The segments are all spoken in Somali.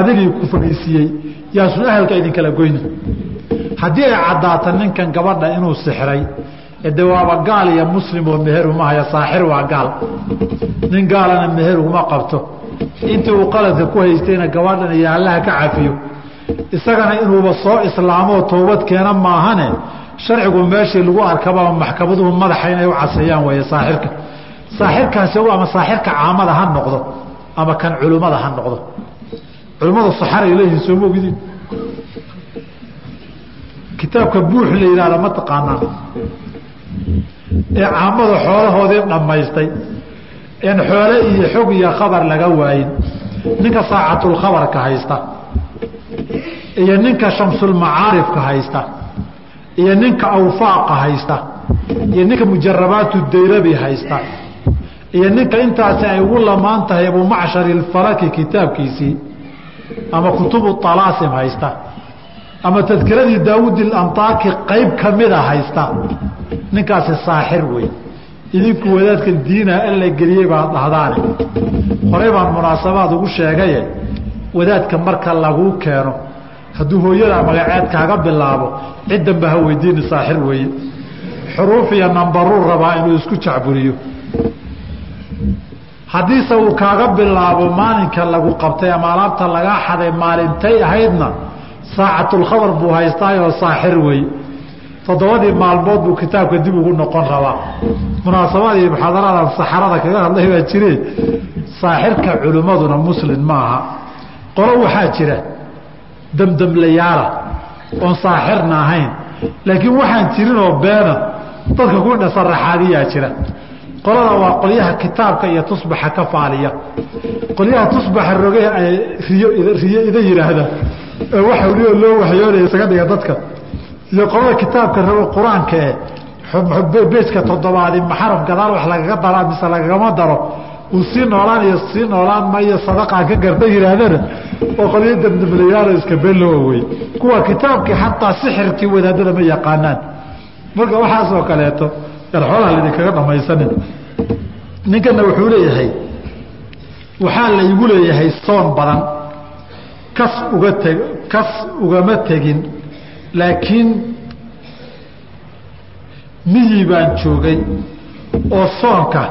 adigii ku fadhiisiiyey. Yaasun ahalka idinkala goyni. Haddii ay caddaato ninkan gabadha inuu sixray de waaba gaal iyo muslim oo meheru mahaya saaxir waa gaal. Nin gaalana meheruguma qabto. Intii uu qaladka ku haystayna gabadhan iyo allaha ka cafiyo. Isagana inuuba soo islaamoo toobad keena maahane sharcigu meeshii lagu arkaba maxkamaduhu madaxa inay u caseeyaan weeye saaxirka. Saaxirkaasi ama saaxirka caamada ha noqdo ama kan culimmada ha noqdo culimmadu saxaray leeyihiin soo mogidin kitaabka buux la yidhahda ma taqaanaa. Ee caamada xoolahoodii dhammaystay en xoole iyo xog iyo khabar laga waayin. Ninka saacatulkhabarka haysta iyo ninka shamsulmacaarifka haysta iyo ninka awfaaqa haysta iyo ninka mujarabaatu dayrabi haysta iyo ninka intaasi ay ugu lamaan tahay abumacshari alfalaki kitaabkiisii ama kutubu alaasim haysta ama tadkiradii daawud ilantaaki qayb kamida haysta. Ninkaasi saaxir wey idinku wadaadkan diinaha alla geliyey baad dhahdaane horey baan munaasabaad ugu sheegaye wadaadka marka laguu keeno. Hadduu hooyadaa magaceed kaaga bilaabo ciddanba ha weydiini saaxir weeye xuruuf iyo nambaruu rabaa inuu isku jacburiyo haddiise uu kaaga bilaabo maalinka lagu qabtay ama alaabta lagaa xaday maalintay ahaydna saacatulkhabar buu haystaayoo saaxir wey toddobadii maalmood buu kitaabka dib ugu noqon rabaa. Munaasabadii muxaadaradan saxarada kaga hadlay baa jire saaxirka culimmaduna muslin maaha qolo waxaa jira damdamlayaala oon saaxirna ahayn laakiin waxaan jirinoo beena dadka ku dhasaraxaadiyaa jira qolada waa qolyaha kitaabka iyo tusbaxa ka faaliya. Qolyaha tusbaxa roge riyo ida yidhaahda ee waxa weliba loo waxyoonaya isaga dhiga dadka. Iyo qolada kitaabka rabo qur'aanka e beejka toddobaadi maxaram gadaal wax lagaga daraa mise lagagama daro. Uu sii noolaan iyo sii noolaan mayo sadaqaan ka garta yihaahdana oo qolyo damdamlayaalo iska belowa wey kuwa kitaabkii xataa sixirkii wadaadada ma yaqaanaan. Marka waxaasoo kaleeto yar xoolaha laydinkaga dhamaysanin. Ninkana wuxuu leeyahay waxaa laygu leeyahay soon badan. Kas uga teg kas ugama tegin laakiin miyii baan joogay oo soonka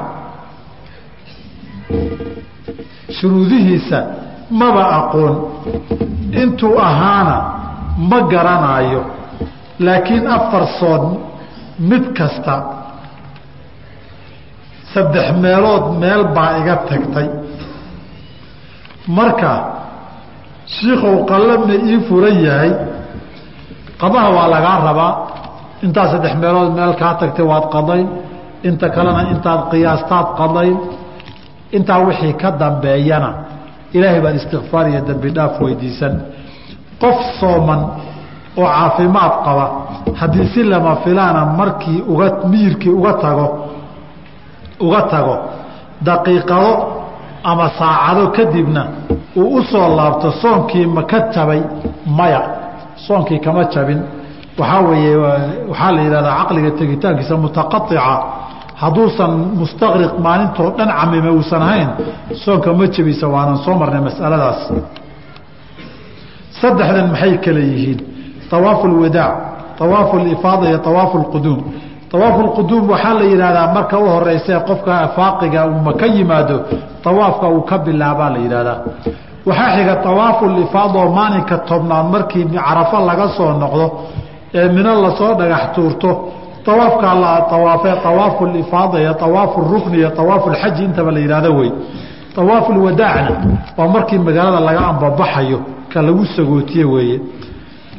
shuruudihiisa maba aqoon. Intuu ahaana ma garanaayo laakiin afar soon mid kasta saddex meelood meel baa iga tagtay. Marka shiikow qallamna ii furan yahay. Qadaha waa lagaa rabaa. Intaa saddex meelood meel kaa tagtay waad qadayn. Inta kalena intaad qiyaastaad qadayn. Intaa wixii ka dambeeyana ilaahay baan istikfaar iyo dembi dhaaf weydiisan. Qof sooman oo caafimaad qaba haddii si lama filaana markii uga miyirkii uga tago uga tago daqiiqado ama saacado kadibna uu u laabto soonkii ma ka jabay maya. Soonkii kama jabin. Waxaa weeye waxaa la yidhahdaa caqliga tegitaankiisa mutaqaica hadduusan mustaqriq maalintoo dhan camime uusan ahayn soonka ma jebisa waanan soo marnay masaladaas. Saddexdan maxay kale yihiin? Awaafu lwadaac awaafu lifaada iyo awaafu lquduum awaafu lquduum waxaa la yidhahdaa marka u horeysa qofka faaqiga uma ka yimaado awaafka uu ka bilaabaa la yidhahdaa waxaa xiga awaafu lifaada oo maalinka tobnaad markii carafo laga soo noqdo ee mino la soo dhagax tuurto. Awaafkaa la awaafe awaafu lifaada iyo awaafu rukni iyo awaafu lxaji intaba la yidhahdo wey. Awaafu lwadaacna waa markii magaalada laga ambabaxayo ka lagu sagootiye weeye.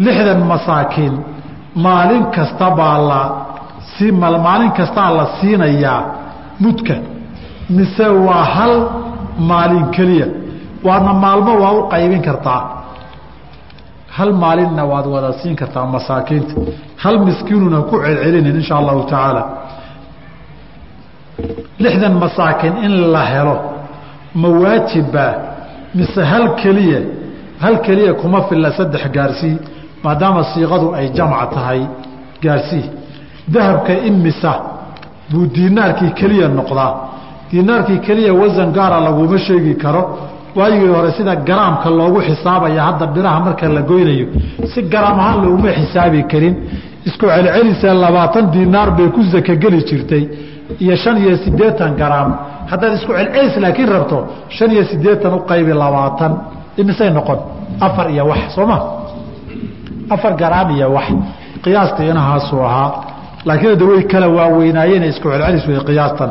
Lixdan masaakiin maalin kasta baa la si maalin kastaa la siinayaa mudka. Mise waa hal maalin keliya. Waadna maalmo waa u qaybin kartaa. Hal maalinna waad wada siin kartaa masaakiinta. Hal miskiinuna ku celcelinin insha allahu tacaala. Lixdan masaakiin in la helo ma waajibbaa mise hal keliya hal keliya kuma filla saddex gaarsii maadaama siiqadu ay jamc tahay gaarsii dahabka imisa buu diinaarkii keliya noqdaa. Diinaarkii keliya wasan gaara laguma sheegi karo. Waayigii hore sida garaamka loogu xisaabaya hadda biraha marka la goynayo si garaam ahaan looguma xisaabi karin. Isku celcelisee labaatan dinaar bay ku sakogeli jirtay iyo shan iyo siddeetan garaam. Haddaad isku celcelis laakiin rabto shan iyo siddeetan u qaybi labaatan. Imisay noqon afar iyo wax soo ma? Afar garaam iyo wax. Qiyaasta inahaasuu ahaa laakiin hadda way kala waaweynaayeen isku celcelis wey qiyaastan.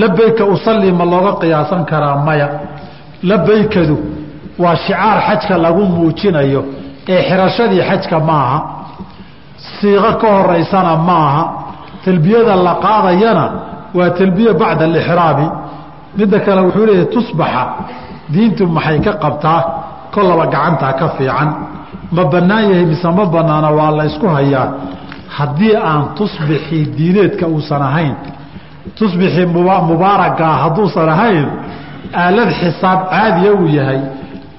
Labayka usalli ma looga qiyaasan karaa maya. Labaykadu waa shicaar xajka lagu muujinayo ee xirashadii xajka maaha. Siiqo ka horeysana maaha. Talbiyada la qaadayana waa talbiya bacda alixraami midda kale wuxuu leeyahay tusbaxa. Diintu maxay ka qabtaa? Kollaba gacantaa ka fiican ma bannaan yahay mise ma bannaana waa la ysku hayaa. Haddii aan tusbixii diineedka uusan ahayn tusbixii mubaaragaa hadduusan ahayn aalad xisaab caadiya uu yahay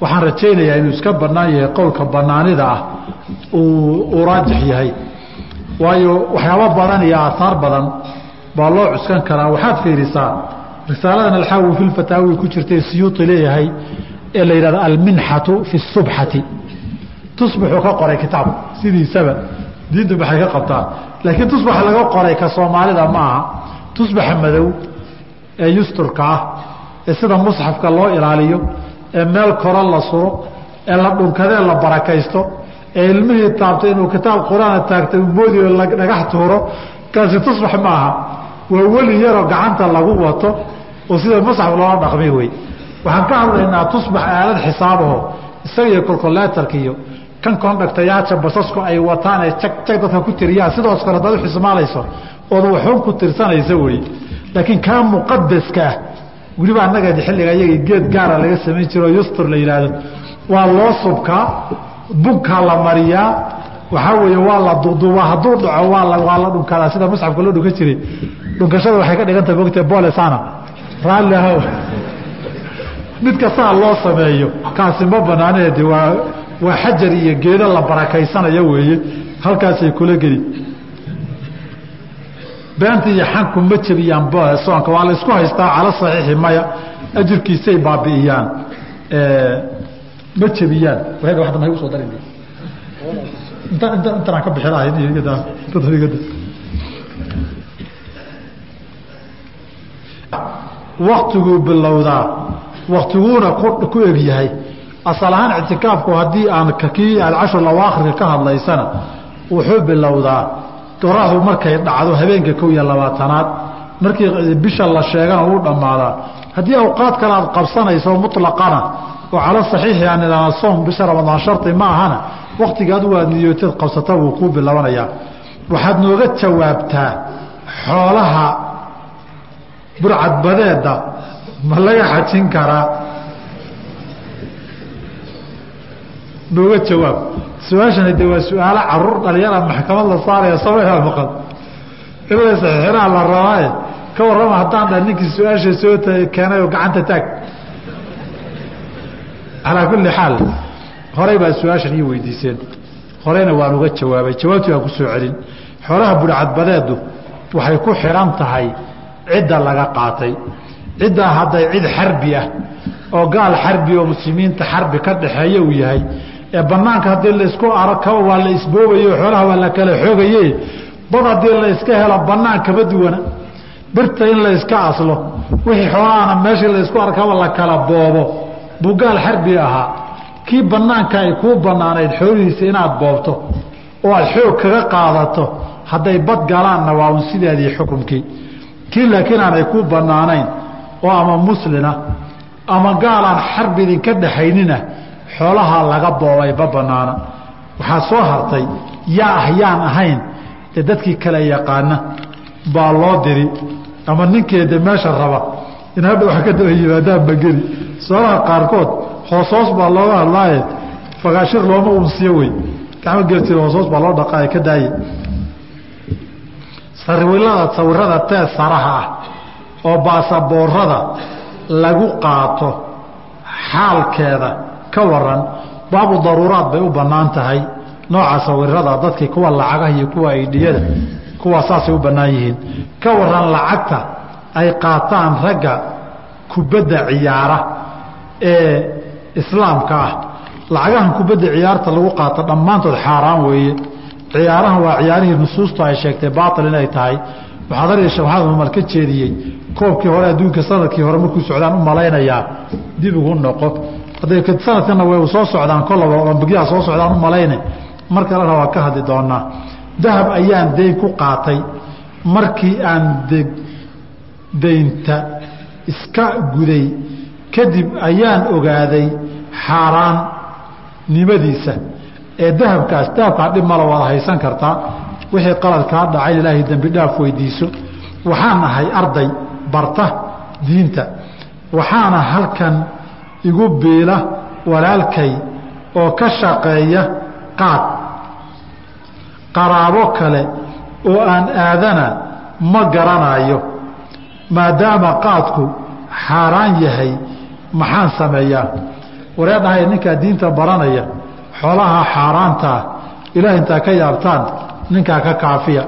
waxaan rajaynayaa inuu iska bannaan yahay qowlka bannaanida ah uu raajix yahay. Waayo waxyaabo badan iyo aahaar badan baa loo cuskan karaa. Waxaad fiirisaa risaaladan alxaawi fi lfataawi ku jirtay siyuuti leeyahay ee la yidhahdo alminxatu fi subxati tusbaxuu ka qoray kitaabka sidiisaba diintu maxay ka qabtaa laakiin tusbaxa laga qoray ka soomaalida ma aha. Tusbaxa madow ee yusturka ah ee sida musxafka loo ilaaliyo ee meel koro la suro ee la dhunkadee la barakaysto ee ilmihii taabtay inuu kitaab qur'aana taagtay moodiyo dhagax tuuro kaasi tusbax ma aha. Waa weli yaroo gacanta lagu wato oo sida musxaf loola dhaqmay wey. Waxaan ka hadlaynaa tusbax aalad xisaabaho isaga iyo kolkoleetarka iyo kan kondhaktayaasha basasku ay wataan ee jag jag dadka ku tiriyaan sidoos kale hadaad u xismaalayso ooda waxuun ku tirsanaysa wey laakiin kaa muqadaska ah weliba annaga xilliga iyaga geed gaara laga samayn jiro yustur la yidhaahdo waa loo subkaa bunkaa la mariyaa waxaa weeye waa la duuduubaa hadduu dhaco waa la dhunkadaa sida musxafka loo dhunkan jiray. Dhunkashada waxay ka dhigan tahay mogtae bolesana raalli ahow. Midka saa loo sameeyo kaasi ma banaaneede waa waa xajar iyo geedo la barakaysanayo weeye. Halkaasay kula geli. Beenta iyo xanku ma jebiyaan soonka. Waa la isku haystaa cala saxiixi maya. Ajirkiisay baabi'iyaan. Ma jebiyaan. Wa hadda mahay u soo darin inta inta intanaan ka bixi lahay waktiguu bilowdaa. Waktiguuna ku eg yahay asal ahaan ictikaafku haddii aan kii aad cashur lawaakhirka ka hadlaysana wuxuu bilowdaa qoradu markay dhacdo habeenka kow iyo labaatanaad. Markii bisha la sheegana uu dhammaadaa. Haddii awqaad kale aad qabsanayso muطlaqana oo cala saxiixi aan idhaahna soom bisha ramadaan shardi ma ahana waktiga adigu aad qabsata wuu kuu bilowanayaa waxaad nooga jawaabtaa xoolaha burcadbadeeda ma laga xajin karaa nooga jawaab. Su'aashani de waa su'aalo carruur dhalinyara maxkamad la saaraya samayha maqan in la saxiixinaa la rabaaye ka warrama haddaan dha ninkii su'aasha soo keenay oo gacanta taag. Calaa kulli xaal horey baa su'aashan ii weydiiseen. Horeyna waan uga jawaabay jawaabtii waan ku soo celin. Xoolaha budhcadbadeedu waxay ku xidhan tahay cidda laga qaatay. Ciddaa hadday cid xarbi ah oo gaal xarbi oo muslimiinta xarbi ka dhaxeeya uu yahay ee banaanka haddii laysku arko waa la isboobayo xoolaha waa la kala xoogaye bad haddii layska helo banaan kama duwana. Birta in layska aslo. Wixii xoolahana meeshii laysku arkaba la kala boobo. Buu gaal xarbi ahaa. Kii banaanka ay kuu banaanayd xoolihiisa inaad boobto oo aad xoog kaga qaadato hadday bad galaanna waa un sideedii xukunkii kii laakiin aanay kuu banaanayn oo ama muslina ama gaalaan xarbi idinka dhaxaynina xoolahaa laga boobay ma banaana. Waxaa soo hartay yaa ah yaan ahayn dee dadkii kale yaqaana baa loo diri. Ama ninkeeda meesha raba in hadha wax ka daba yimaadaan mageli su'aalaha qaarkood hoos hoos baa looga hadlaaye. Fagaashir looma unsiyo wey. Gacmo geertir hoos hoos baa loo dhaqaaye ka daaye. Sariwilada sawirada tee saraha ah oo baasaboorada lagu qaato xaalkeeda ka waran baabu daruuraad bay u bannaan tahay. Nooca sawirada dadkii kuwa lacagaha iyo kuwa aidhiyada kuwaa saasay u bannaan yihiin. Ka waran lacagta ay qaataan ragga kubadda ciyaara ee islaamka ah. Lacagahan kubadda ciyaarta lagu qaato dhammaantood xaaraan weeye. Ciyaarahan waa ciyaarihii nusuustu ay sheegtay baatil inay tahay. Waxaad arkaysa waxaad mamal ka jeediyey koobkii hore adduunka sannadkii hore markuu socdaan u malaynayaa dib ugu noqo sanadkana way soo socdaan kollaba olambigyaha soo socdaan u mar kalena waa ka hadli doonaa dahab ayaan dayn ku qaatay markii aan daynta iska guday. Kadib ayaan ogaaday xaaraan nimadiisa. Ee dahabkaas dahabkaa dhib mala waad haysan kartaa wixii qalad kaa dhacay ilaahay dembi dhaaf weydiiso. Waxaan ahay arday barta diinta. Waxaana halkan igu biila walaalkay oo ka shaqeeya qaad. Qaraabo kale oo aan aadana ma garanayo maadaama qaadku xaaraan yahay maxaan sameeyaa? Wareedhahay ninkaa diinta baranaya xoolaha xaaraantaa ilaah intaa ka yaabtaan ninkaa ka kaafiya.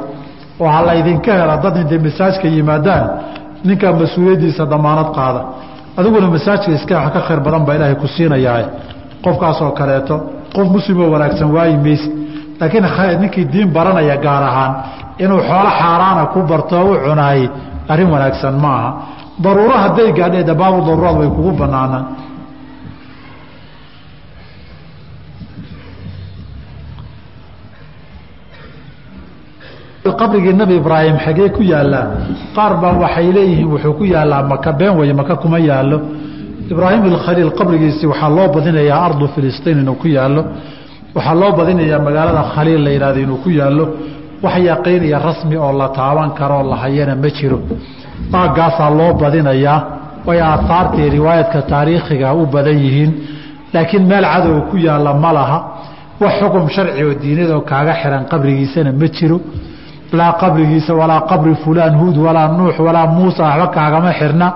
Oo ha laydinka hela dad intay masaajka yimaadaan ninkaa mas'uuliyaddiisa damaanad qaada adiguna masaajka iska ka khayr badan baa ilaahay ku siinayaa qofkaasoo kaleeto qof muslimoo wanaagsan waayi mayse laakiin ninkii diin baranaya gaar ahaan inuu xoolo xaaraana ku barto u cunaayey arrin wanaagsan ma aha. Daruuro hadday gaadhee dabaabu daruuraad way kugu banaanaan qabrigii nabi ibraahim xagee ku yaalaa qaar baa waxay leeyihiin wuxuu ku yaalaa maka been weye maka kuma yaalo ibraahim alkhaliil qabrigiisii waxaa loo badinayaa ardu filistiin inuu ku yaalo waxaa loo badinayaa magaalada khaliil la yidhahdo inuu ku yaalo wax yaqiiniya rasmi oo la taaban karoo la hayana ma jiro. Daagaasaa loo badinayaa. Way aahaartii riwaayadka taariikhiga u badan yihiin. Laakiin meel cadow ku yaalla ma laha. Wax xukum sharci oo diinadoo kaaga xiran qabrigiisana ma jiro laa qabrigiisa walaa qabri fulaan huud walaa nuux walaa muusa waxba kaagama xirna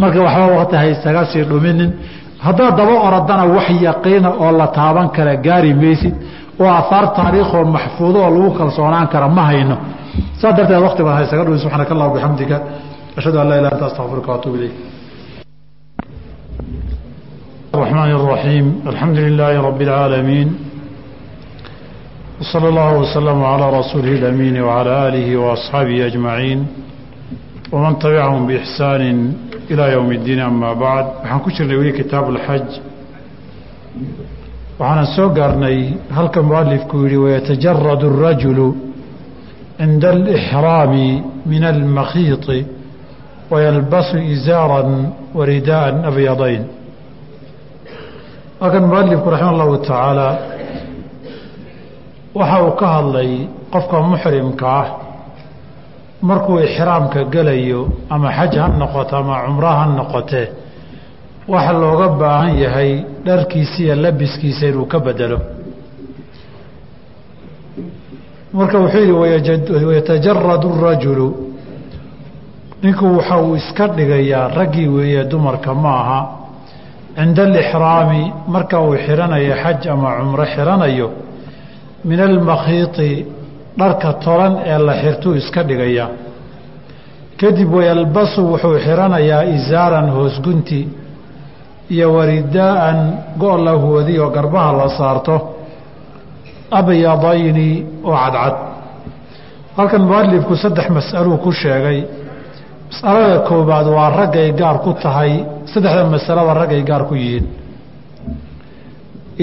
marka waxba waqti haysaga sii dhuminin haddaad daba oradana wax yaqiina oo la taaban kara gaari maysid oo aahaar taariikhoo maxfuudo oo lagu kalsoonaan kara ma hayno saa darteed waqti baad haysaga dhumin subxaanaka allah bixamdika ashhadu an laa ilah anta astaqfiruka waatuub ilayk الرحمن الرحيم الحمد لله رب العالمين وصلى الله وسلم على رسوله الأمين وعلى آله وأصحابه أجمعين ومن تبعهم بإحسان إلى يوم الدين أما بعد waxaan ku jirnay weli kitaab الxaj waxaana soo gaarnay halka mualifku yihi ويتجرد الرجل عند الإحرام من المخيط ويلبس إزارا ورداء أبيضين halkan mualifku raxima الlahu taعaalى waxa uu ka hadlay qofka muxrimka ah. Markuu ixraamka gelayo ama xaj ha noqoto ama cumro ha noqotee waxa looga baahan yahay dharkiisa iyo labiskiisa inuu ka bedelo. Marka wuxuu yidhi wayatajaradu rajulu. Ninku waxa uu iska dhigayaa raggii weeye dumarka ma aha. Cinda alixraami marka uu xiranayo xaj ama cumro xiranayo min almakhiiti dharka tolan ee la xirtuu iska dhigayaa kadib wayalbasu wuxuu xiranayaa isaaran hoosgunti iyo waridaa'an go' la huwadi oo garbaha la saarto. Abyadayni oo cadcad. Halkan mualifku saddex mas'aluu ku sheegay. Mas'alada koowaad waa raggay gaar ku tahay saddexda masalaba raggay gaar ku yihiin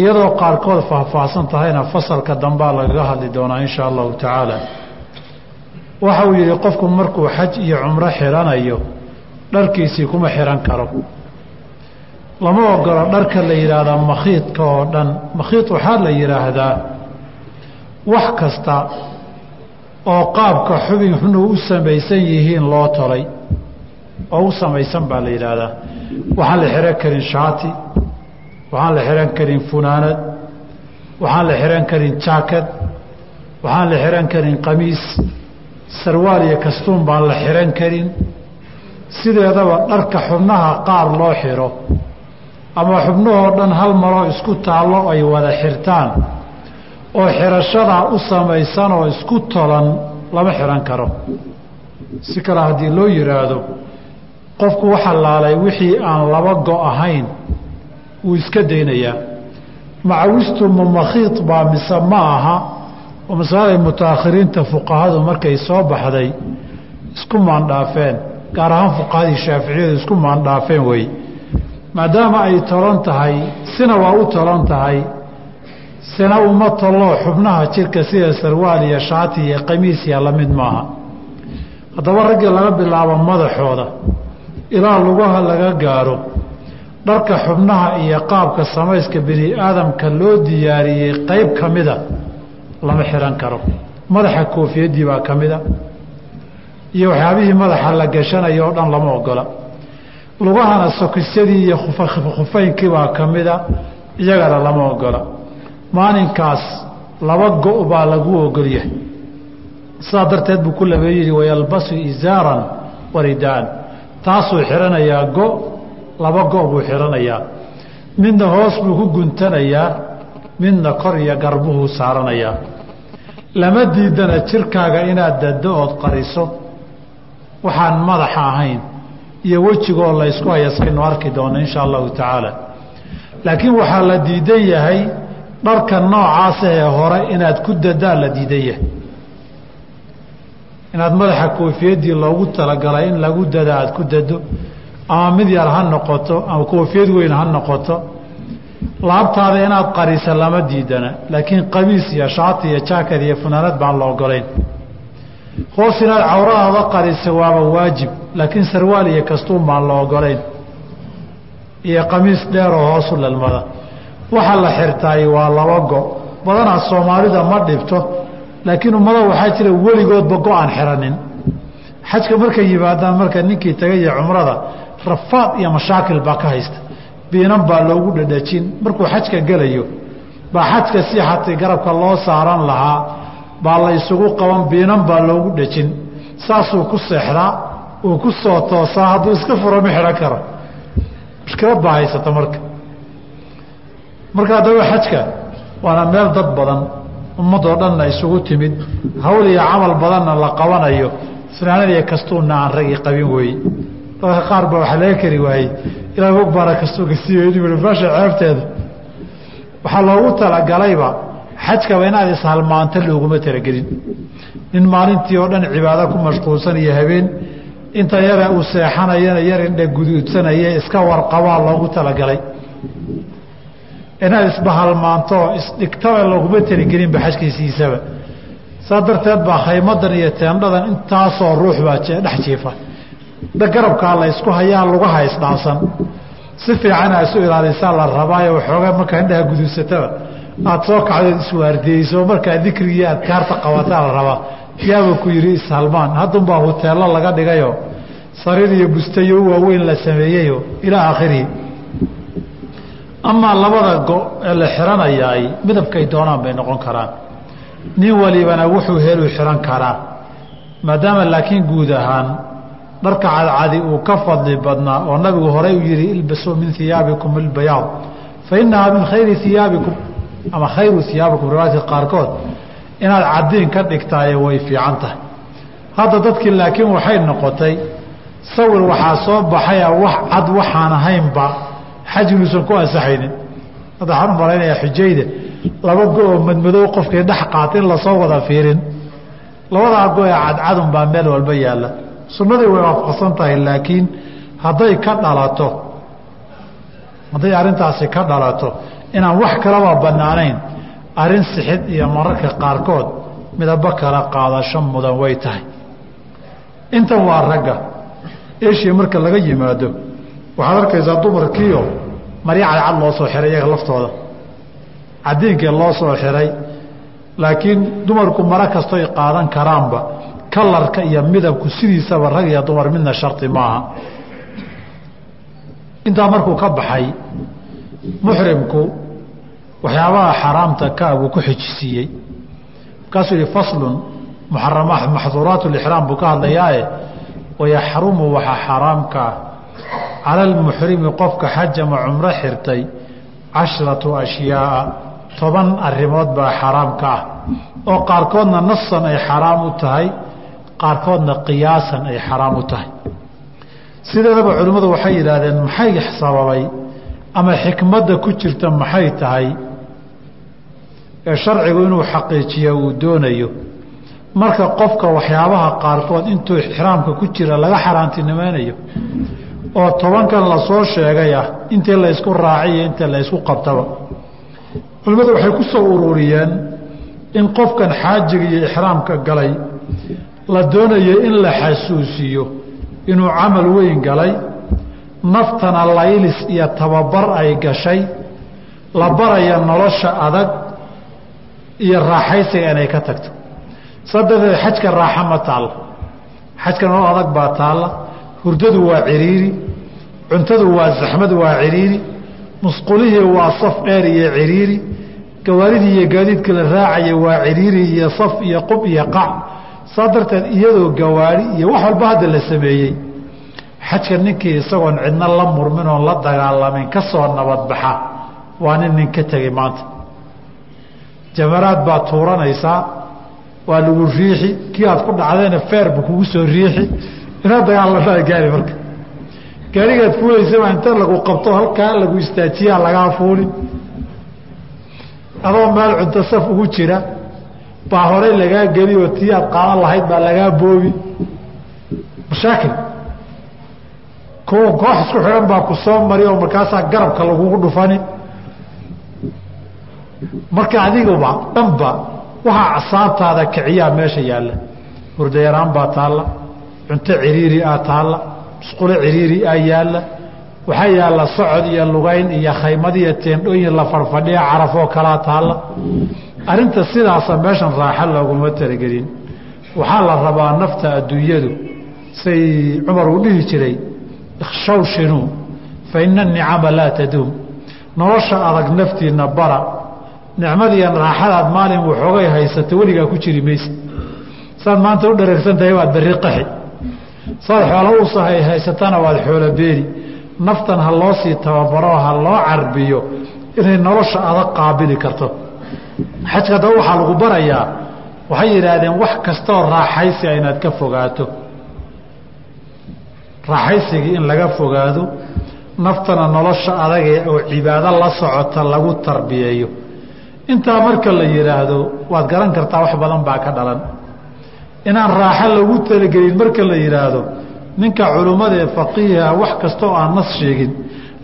iyadoo qaarkood faahfaahsan tahayna fasalka dambaa lagaga hadli doonaa insha allahu tacaala. Waxa uu yidhi qofku markuu xaj iyo cumro xiranayo dharkiisii kuma xihan karo. Lama ogolo dharka la yidhaahdaa makhiidka oo dhan makhiid waxaa la yidhaahdaa wax kasta oo qaabka xubin xunu u samaysan yihiin loo tolay oo u samaysan baa la yidhaahdaa. Waxaan la xihan karin shaati waxaan la xihan karin funaanad. Waxaan la xihan karin jaakad. Waxaan la xihan karin qamiis. Sarwaal iyo kastuun baan la xihan karin. Sideedaba dharka xubnaha qaar loo xiro. Ama xubnahoo dhan hal maroo isku taallo ay wada xirtaan. Oo xirashadaa u samaysan oo isku tolan lama xihan karo. Si kale haddii loo yidhaahdo qofku waxa laalay wixii aan laba go ahayn wuu iska daynayaa macawistu ma makhiid baa mise ma aha oo masalada mutaakhiriinta fuqahadu markay soo baxday isku maandhaafeen gaar ahaan fuqahadii shaaficiyadu isku maandhaafeen wey maadaama ay tolan tahay sina waa u tolan tahay sina uma toloo xubnaha jirka sida sarwaal iyo shaati iyo qamiisiya la mid maaha. Haddaba raggii laga bilaabo madaxooda ilaa lugaha laga gaaro dharka xubnaha iyo qaabka samayska bini aadamka loo diyaariyey qayb ka mida lama xihan karo. Madaxa koofiyaddii baa ka mida iyo waxyaabihii madaxa la gashanayo oo dhan lama ogola. Lugahana sokisyadii iyo khufaynkii baa ka mida iyagana lama ogola. Maalinkaas laba go' baa lagu ogolyahay. Sidaa darteed buu ku labeeyii wayalbasu isaaran waridaan taasuu xihanayaa go laba go' buu xihanayaa midna hoos buu ku guntanayaa midna kor iyo garbuhuu saaranayaa. Lama diidana jirkaaga inaad dado ood qariso. Waxaan madaxa ahayn iyo wejigoo laysku haya saynu arki doona insha allahu tacaala. Laakiin waxaa la diidan yahay dharka noocaasa ee hore inaad ku dadaan la diidan yahay. Inaad madaxa koofiyaddii loogu talagalay in lagu dada aad ku dado ama mid yar ha noqoto ama koofiyad weyn ha noqoto laabtaada inaad qarisa lama diidana laakiin qamiis iyo shaati iyo jaakad iyo funaanad baan la ogolayn. Hoos inaad cawradaada qarisa waaba waajib laakiin sarwaal iyo kastuun baan la ogolayn. Iyo qamiis dheeroo hoosu lalmada. Waxa la xirtaay waa laba go. Badanaa soomaalida ma dhibto laakiin ummada waxaa jira weligoodba go'aan xiranin. Xajka markay yimaadaan marka ninkii tagaya cumrada rafaad iyo mashaakil baa ka haysta. Biinan baa loogu dhadhajin. Markuu xajka gelayo baa xajka si xatay garabka loo saaran lahaa baa la isugu qaban biinan baa loogu dhajin. Saasuu ku seexdaa uu ku soo toosaa hadduu iska furo ma xidhan karo. Mushkilad baa haysata marka. Marka haddaba xajka waana meel dad badan ummadoo dhanna isugu timid. Hawl iyo camal badanna la qabanayo. Fanaanad iyo kastuunna aan ragii qabin weeye dadka qaar baa waxaa laga kari waayey. Ilaa og baana kastuunka siiy meesha ceebteeda. Waxaa loogu talagalayba xajkaba inaad ishalmaanto looguma talagelin nin maalintii oo dhan cibaado ku mashquulsan iyo habeen inta yare uu seexanayana yar indha guduudsanaya iska warqabaa loogu talagalay inaad isbahalmaanto isdhigtaba looguma talagelinba xajkiisiisaba saa darteed baa khaymadan iyo teendhadan intaasoo ruux baa dhex jiifa garabkaa la ysku hayaa lugaha isdhaafsan si fiican aa isu ilaalisaa la rabaayo waxoogaa markaa indhaha guduudsataba aad soo kacdood iswaardiyeyso markaa dikrigii adkaarta qabataa la rabaa. Yaaba ku yidhi ishalmaan haddunbaa huteello laga dhigayo. Sariir iyo bustayo u waaweyn la sameeyeyo ilaa aakhirihi amaa labada go ee la xiranayaay midabkay doonaan bay noqon karaan. Nin walibana wuxuu heluu xihan karaa maadaama laakiin guud ahaan dharka cadcadi uu ka fadli badnaa oo nabigu horey u yihi ilbasuu min iyaabikum ilbayaad fa inahaa min khayri iyaabikum ama khayru iyaabikum riwaayadka qaarkood inaad cadiin ka dhigtaaye way fiican tahay. Hadda dadkii laakiin waxay noqotay sawir waxaa soo baxaya wax cad waxaan ahaynba xaj inuusan ku ansaxaynin. Hadda waxaan u malaynayaa xujayda laba go-oo madmadow qofkii dhex qaata in la soo wada fiirin. Labadaa go ee cadcadun baa meel walba yaalla sunnadii way waafaqsan tahay laakiin hadday ka dhalato hadday arrintaasi ka dhalato inaan wax kalaba bannaanayn arrin sixid iyo mararka qaarkood midabo kala qaadasho mudan way tahay. Intan waa ragga eshiya marka laga yimaado waxaad arkaysaa dumarkiio marya cadcad loo soo xihay iyaga laftooda. Cadiinkii loo soo xihay laakiin dumarku maro kastoy qaadan karaanba kalarka iyo midabku sidiisaba rag iyo dumar midna shardi maaha. Intaa markuu ka baxay muxrimku waxyaabaha xaraamta buu ku xijisiiyey. Markaasuu yihi faslun maxduuraat lixraam buu ka hadlayaae wayaxrumu waxaa xaraamkaa cala almuxrimi qofka xajama cumro xirtay cashratu ashyaaa toban arrimood baa xaraam ka ah. Oo qaarkoodna nasan ay xaraam u tahay qaarkoodna qiyaasan ay xaraam u tahay. Sideedaba culimmadu waxay yidhaahdeen maxay sababay? Ama xikmadda ku jirta maxay tahay? Ee sharcigu inuu xaqiijiyo uu doonayo. Marka qofka waxyaabaha qaarkood intuu ixraamka ku jira laga xaaraantinimaynayo oo tobankan la soo sheegay ah intii laysku raaciyo inta laysku qabtaba. Culimmadu waxay ku soo ururiyeen in qofkan xaajiga iyo ixraamka galay la doonayo in la xasuusiyo inuu camal weyn galay naftana laylis iyo tababar ay gashay la baraya nolosha adag iyo raaxaysiga inay ka tagto. Sadarteed xajka raaxa ma taalla xajka nolol adag baa taalla hurdadu waa ciriiri cuntadu waa zaxmad waa ciriiri musqulihii waa saf dheer iyo ciriiri gawaaridii iyo gaadiidka la raacaya waa ciriiri iyo saf iyo qub iyo qac saa darteed iyadoo gawaari iyo wax walba hadda la sameeyey xajka ninkii isagoon cidna la murmin oon la dagaalamin ka soo nabadbaxa waa nin nin ka tegey maanta. Jamaraad baad tuuranaysaa waa lagu riixi kii aad ku dhacdayna feer buu kugu soo riixi. Inaad dagaalanaa gaari marka. Gaarigaad fuulaysaba inta lagu qabto halkaa lagu istaajiyaa lagaa fuuli. Adoo meel cunto saf ugu jira baa horey lagaa geli oo tii aad qaadan lahayd baa lagaa boobi. Mashaakil. Kuwa koox isku xidhan baa ku soo mari oo markaasaa garabka lagugu dhufani marka adigaba dhanba waxaa casaabtaada kiciyaa meesha yaalla. Hurdayaraan baa taalla. Cunto ciriiri ah taalla. Musqulo ciriiri ah yaalla. Waxaa yaalla socod iyo lugayn iyo khaymad iyo teendhooyin la farfadhiya carafoo kalaa taalla arrinta sidaasa meeshan raaxo looguma talagelin waxaa la rabaa nafta adduunyadu. Say cumar uu dhihi jiray ikhshawshinuu fa ina anicama laa taduum nolosha adag naftiinna bara. Nicmadiian raaxadaad maalin waxoogay haysato weligaa ku jiri maysa. Saad maanta u dhareegsan tahay waad berri qaxi. Saad xoolo usahay haysatana waad xoolo beeri. Naftan ha loo sii tababaro ha loo carbiyo. Inay nolosha adag qaabili karto xajka haddaba waxaa lagu barayaa waxay yidhaahdeen wax kastaoo raaxaysi inaad ka fogaato. Raaxaysigii in laga fogaado naftana nolosha adagee oo cibaado la socota lagu tarbiyeeyo. Intaa marka la yidhaahdo waad garan kartaa wax badan baa ka dhalan. Inaan raaxo lagu talagelin marka la yidhaahdo ninka culummada ee faqiiha wax kastaoo aan nas sheegin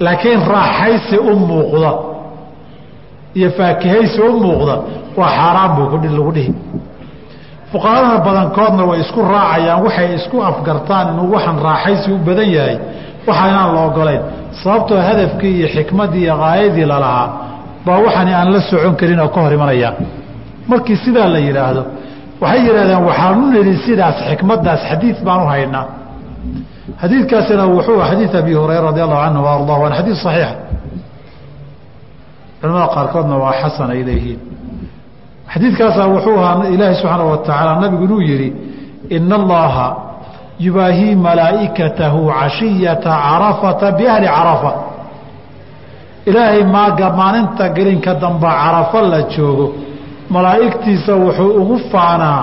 laakiin raaxaysi u muuqda iyo faakihaysi u muuqda waa xaaraan buu lagu dhihi. Fuqahada badankoodna way isku raacayaan waxay isku afgartaan inuu waxaan raaxaysi u badan yahay waxa inaan la ogolayn sababtoo hadafkii iyo xikmaddii iyo qaayadii lalahaa baa waxaani aan la socon karin oo ka hor imanaya. Markii sidaa la yidhaahdo waxay yidhahdeen waxaanu nidhi sidaas xikmaddaas xadiid baan haynaa. Xadiidkaasina wuxuu xadiid abi hurayra radi allahu canhu wa ardah waana xadiid saxiixa culamada qaarkoodna waa xasan ay leeyihiin. Xadiidkaasaa wuxuu ahaa ilaahi subxaana wa tacaala nabigu inuu yidhi ina allaha yubaahii malaa'ikatahu cashiyata carafata biahli carafa. Ilaahay maaga maalinta gelinka damba carafo la joogo malaa'igtiisa wuxuu ugu faanaa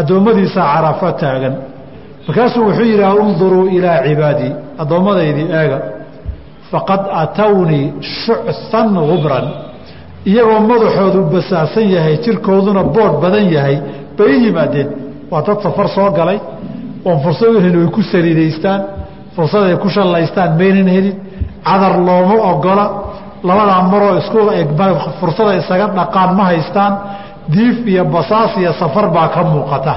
addoommadiisa carafo taagan. Markaasuu wuxuu yidhaha unduruu ilaa cibaadii addoomadaydii eega faqad atawnii shuchan gubran iyagoo madaxoodu basaasan yahay jirkooduna boodh badan yahay bay yimaadeen. Waa dad safar soo galay oon fursad u helin ay ku saliidaystaan fursad ay ku shallaystaan maynan helin. Cadar looma ogola labadaa maroo isku fursada isaga dhaqaan ma haystaan. Diif iyo basaas iyo safar baa ka muuqata.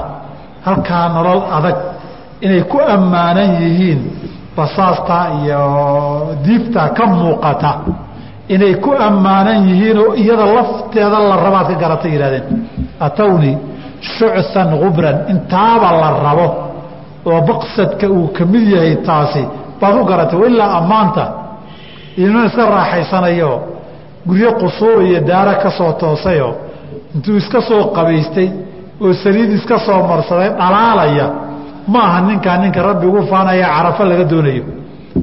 Halkaa nolol adag inay ku ammaanan yihiin basaastaa iyo diiftaa ka muuqata inay ku ammaanan yihiinoo iyada lafteeda la rabaad ka garatay yihahdeen atowni shucsan gubran intaaba la rabo oo baqsadka uu ka mid yahay taasi baad u garatay ilaa ammaanta ilman iska raaxaysanayo guryo qusuur iyo daaro ka soo toosayoo intuu iska soo qabaystay oo saliid iska soo marsaday dhalaalaya ma aha ninkaa ninka rabbi ugu faanaya carafo laga doonayo.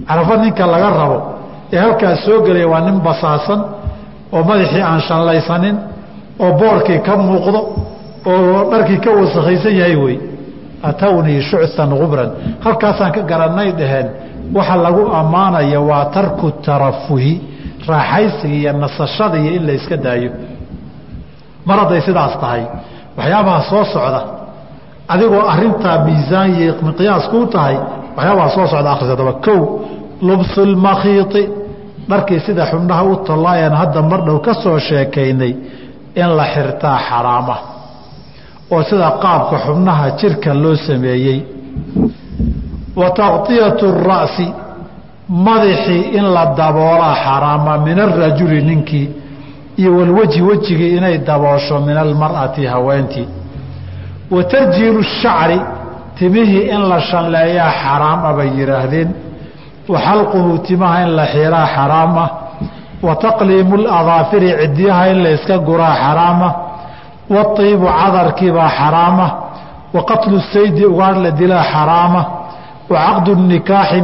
Carafo ninka laga rabo ee halkaas soo gelaya waa nin basaasan oo madaxii aan shallaysanin oo boorkii ka muuqdo oo dharkii ka wasakhaysan yahay wey. Atawnii shucsan gubran halkaasaan ka garannay dhaheen waxa lagu ammaanaya waa tarku tarafuhi raaxaysiga iyo nasashada iyo in la yska daayo. Mar hadday sidaas tahay waxyaabaha soo socda adigoo arintaa miisaan iyo miqyaas kuu tahay waxyaabaha soo socda akhris adaba kow dharkii sida xubnaha u tollaayaan hadda mar dhow ka soo sheekaynay in la xirtaa xaraama oo sida qaabka xubnaha jirka loo sameeyey. Wa taqطiyatu ra'si madaxii in la daboolaa xaraama min arajuli ninkii iyo walweji wejigii inay daboosho min almar'ati haweentii wa tarjiilu shacri timihii in la shanleeyaa xaraam a bay yidhaahdeen wa xalquhu timaha in la xiraa xaraama wa taqliimu ladaafiri cidiyaha in la yska guraa xaraama waiibu cadarkiibaa xaraama wa qatlu saydi ugaadh la dilaa xaraama wa caqdu nikaaxi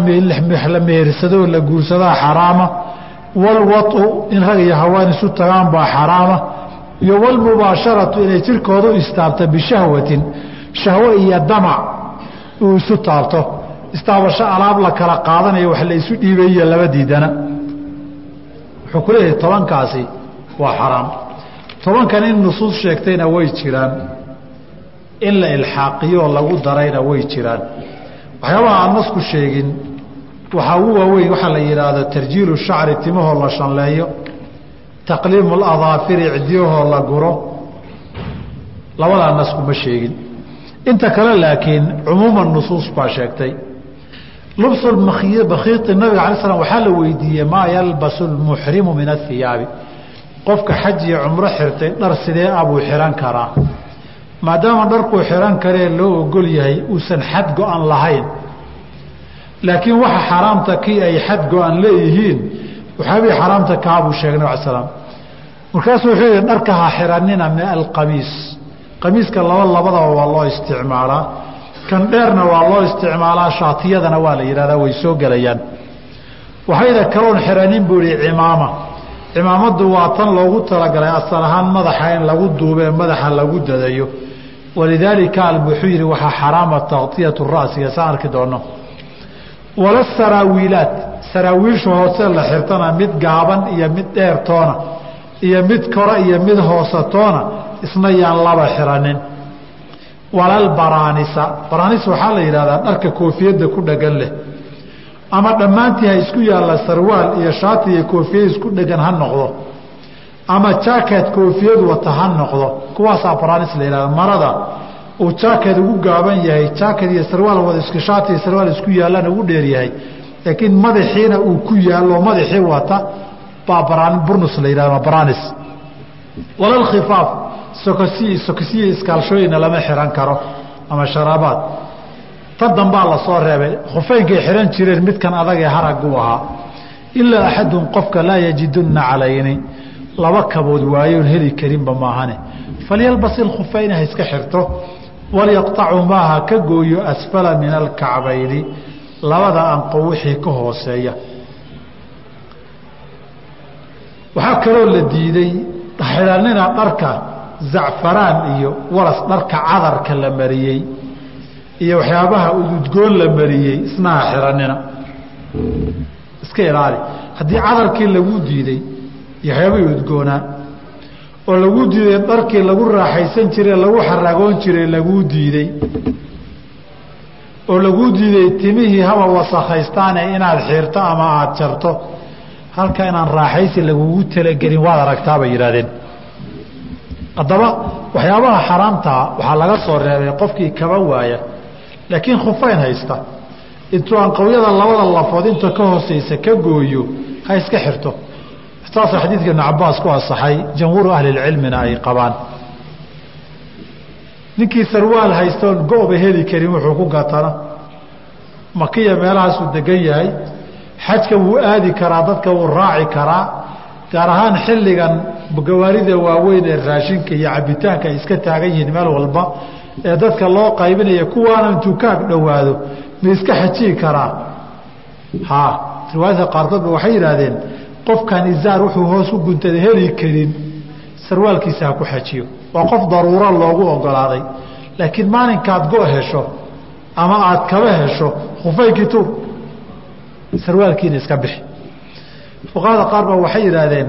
la mehersadoo la guursadaa xaraama walwau in rag iyo haween isu tagaan baa xaraama iyo walmubaasharatu inay jirkooda u istaabto bishahwatin shahwo iyo damac uu isu taabto. Istaabasho alaab la kala qaadanayo wax la isu dhiibaiyo laba diidana. Wuxuu ku leeyahay tobankaasi waa xaraam. Tobankan in nusuus sheegtayna way jiraan. In la ilxaaqiyoo lagu darayna way jiraan. Waxyaabaha aan nasku sheegin waxaa ugu waaweyn waxaa la yidhaahdo tarjiilu shacri timahoo la shanleeyo taqliimu ladaafiri cidyahoo la guro labadaa nasku ma sheegin. Inta kale laakiin cumuuman nusuus baa sheegtay. Lubsu bakhiiti nabiga alay slam waxaa la weydiiyey maa yalbasu lmuxrimu min ahiyaabi qofka xaj iyo cumro xirtay dhar sidee abuu xihan karaa? Maadaama dharkuu xihan karee loo ogol yahay uusan xad go-an lahayn. Laakiin waxa xaaraamta kii ay xad go-an leeyihiin waxyaabihii xaaraamta kahaa buu sheegay nab al slam markaasuu wuxuu yihi dharka ha xihanina min alqamiis. Qamiiska laba labadaba waa loo isticmaalaa. Kan dheerna waa loo isticmaalaa shaatiyadana waa la yidhahdaa way soo gelayaan. Waxayda kaloon xiranin buu ihi cimaama. Cimaamadu waa tan loogu talagalay asal ahaan madaxa in lagu duube madaxa lagu dadayo. Walidaalika al wuxuu yidhi waxaa xaraama taqtiyatu ra'siga saan arki doono. Wala saraawiilaat saraawiilsha hoose la xirtana mid gaaban iyo mid dheer toona iyo mid kore iyo mid hoose toona isna yaan laba xiranin. Walal baraanisa. Baraanis waxaa la yidhahdaa dharka koofiyadda ku dhagan leh. Ama dhammaantii ha isku yaalla sarwaal iyo shaati iyo koofiyad isku dhegan ha noqdo. Ama jaaket koofiyad wata ha noqdo. Kuwaasaa baraanis la yidhahda marada uu jaaket ugu gaaban yahay jaaket iyo sarwaal wada isku shaati iyo sarwaal isku yaallana ugu dheer yahay laakiin madaxiina uu ku yaallo madaxii wata burnus la yidhahda baraanis. Walal khifaaf sokosiy sokosiyo iskaalshooyina lama xihan karo ama sharaabaad. Ta dambaa la soo reebay khufeynkay xihan jireen midkan adagee haraggu ahaa. Ilaa axadun qofka laa yajidunna calayni laba kabood waayoon heli karinba maahane falyalbas ilkhufayni ha iska xirto walyaqtacu maaha ka gooyo asfala min alkacbayni labada anqo wixii ka hooseeya. Waxaa kaloo la diiday xidhanina dharka zacfaraan iyo waras dharka cadarka la mariyey iyo waxyaabaha ududgoon la mariyey isnaha xihanina iska ilaali. Haddii cadarkii lagu diiday iyo waxyaabahii udgoonaa oo lagu diiday dharkii lagu raaxaysan jiray lagu xaragoon jiray laguu diiday oo laguu diiday timihii haba wasakhaystaane inaad xiirto ama aada jarto. Halka inaan raaxaysi lagugu talagelin waad aragtaa bay yidhahdeen haddaba waxyaabaha xaraamtaa waxaa laga soo reebay qofkii kaba waaya. Laakiin khufayn haysta. Intuu anqawyada labada lafood inta ka hooseysa ka gooyo ha iska xirto. Saasa xadiidka ibnu cabaas ku asaxay jamhuuru ahlilcilmina ay qabaan ninkii sarwaal haystoon go-ba heli karin wuxuu ku gatana makiya meelahaasuu degan yahay. Xajka wuu aadi karaa dadka wuu raaci karaa. Gaar ahaan xilligan gawaarida waaweyn ee raashinka iyo cabitaanka ay iska taagan yihiin meel walba ee dadka loo qaybinaya kuwaana intuu ka ag dhowaado ma iska xajiyi karaa. Ha riwaayadka qaarkoodba waxay yidhaahdeen qofkan izaar wuxuu hoos u guntada heli karin sarwaalkiisa ha ku xajiyo. Waa qof daruuro loogu ogolaaday. Laakiin maalinkaad go hesho ama aad kaba hesho khufaynkii tuur sarwaalkiina iska bixi. Fuqahada qaar baa waxay yidhaahdeen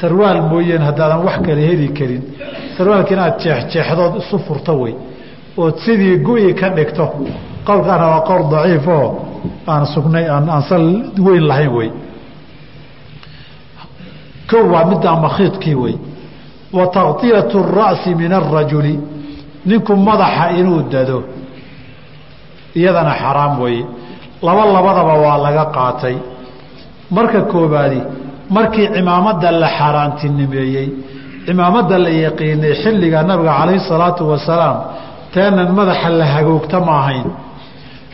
sarwaal mooyeen haddaadan wax kale heli karin. Sarwaalka inaad jeexjeexdood isu furto wey. Ood sidii gu-i ka dhigto qowlkaana waa qowl daciif oo aan sugnay aan sal weyn lahayn wey. Kow waa middaa makhiidkii wey wa taqtiyatu ara'si min arajuli ninku madaxa inuu dado. Iyadana xaraam weeye. Laba labadaba waa laga qaatay. Marka koobaadi markii cimaamadda la xaaraantinimeeyey cimaamadda la yaqiinay xilliga nabiga calayhi salaatu wasalaam teenan madaxa la hagoogta ma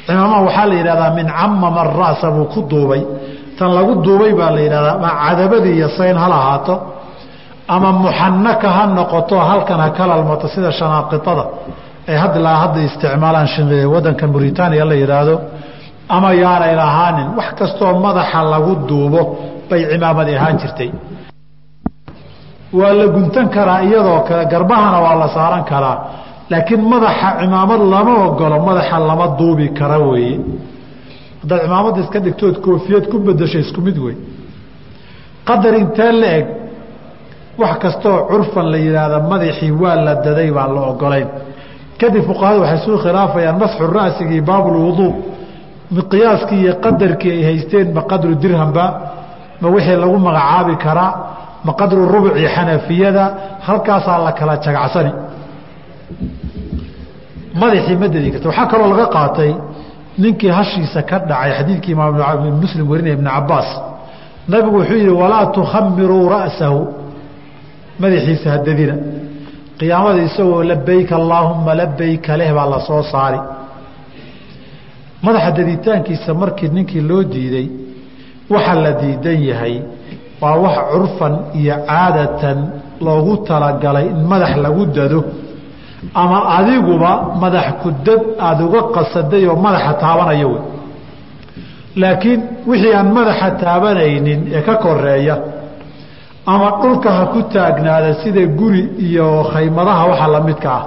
cimaamaha waxaa la yidhahdaa min camama ara'sa buu ku duubay. Tan lagu duubay baa la yidhahdaa cadabadii iyo sayn hal ama muxanaka ha noqoto halkan ha ka lalmato sida shanaaqitada ay hadda hadda isticmaalaan wadanka muritaaniya la yidhaahdo ama yaanay lahaanin wax kastoo madaxa lagu duubo bay cimaamadi ahaan jirtay. Waa la guntan karaa iyadoo kale garbahana waa la saaran karaa laakiin madaxa cimaamad lama ogolo madaxa lama duubi kara weeye. Haddaad cimaamada iska dhigtood koofiyad ku bedasho isku mid wey qadar intee la eg wax kastoo curfan la yidhaahda madaxii waa la daday baan la ogolayn. Kadib fuqahadu waxay suu khilaafayaan masxu ra'sigii baabulwuduu miqyaaskii iyo qadarkii ay haysteen ma qadru dirhamba ma wixii lagu magacaabi karaa ma qadru rubci xanafiyada halkaasaa la kala jagacsani. Madaxii ma dadi karta waxaa kaloo laga qaatay ninkii hashiisa ka dhacay xadiidkii imaam muslim warinaya ibn cabaas nabigu wuxuu yihi walaa tukhamiruu ra'sahu madaxiisa hadadina qiyaamada isagoo labayk allaahuma labayka leh baa la soo saari madaxa daditaankiisa markii ninkii loo diiday waxa la diidan yahay waa wax curfan iyo caadatan loogu talagalay in madax lagu dado. Ama adiguba madax kudad aada uga qasaday oo madaxa taabanaya wey laakiin wixii aan madaxa taabanaynin ee ka koreeya ama dhulka ha ku taagnaada sida guri iyo khaymadaha waxa lamidka ah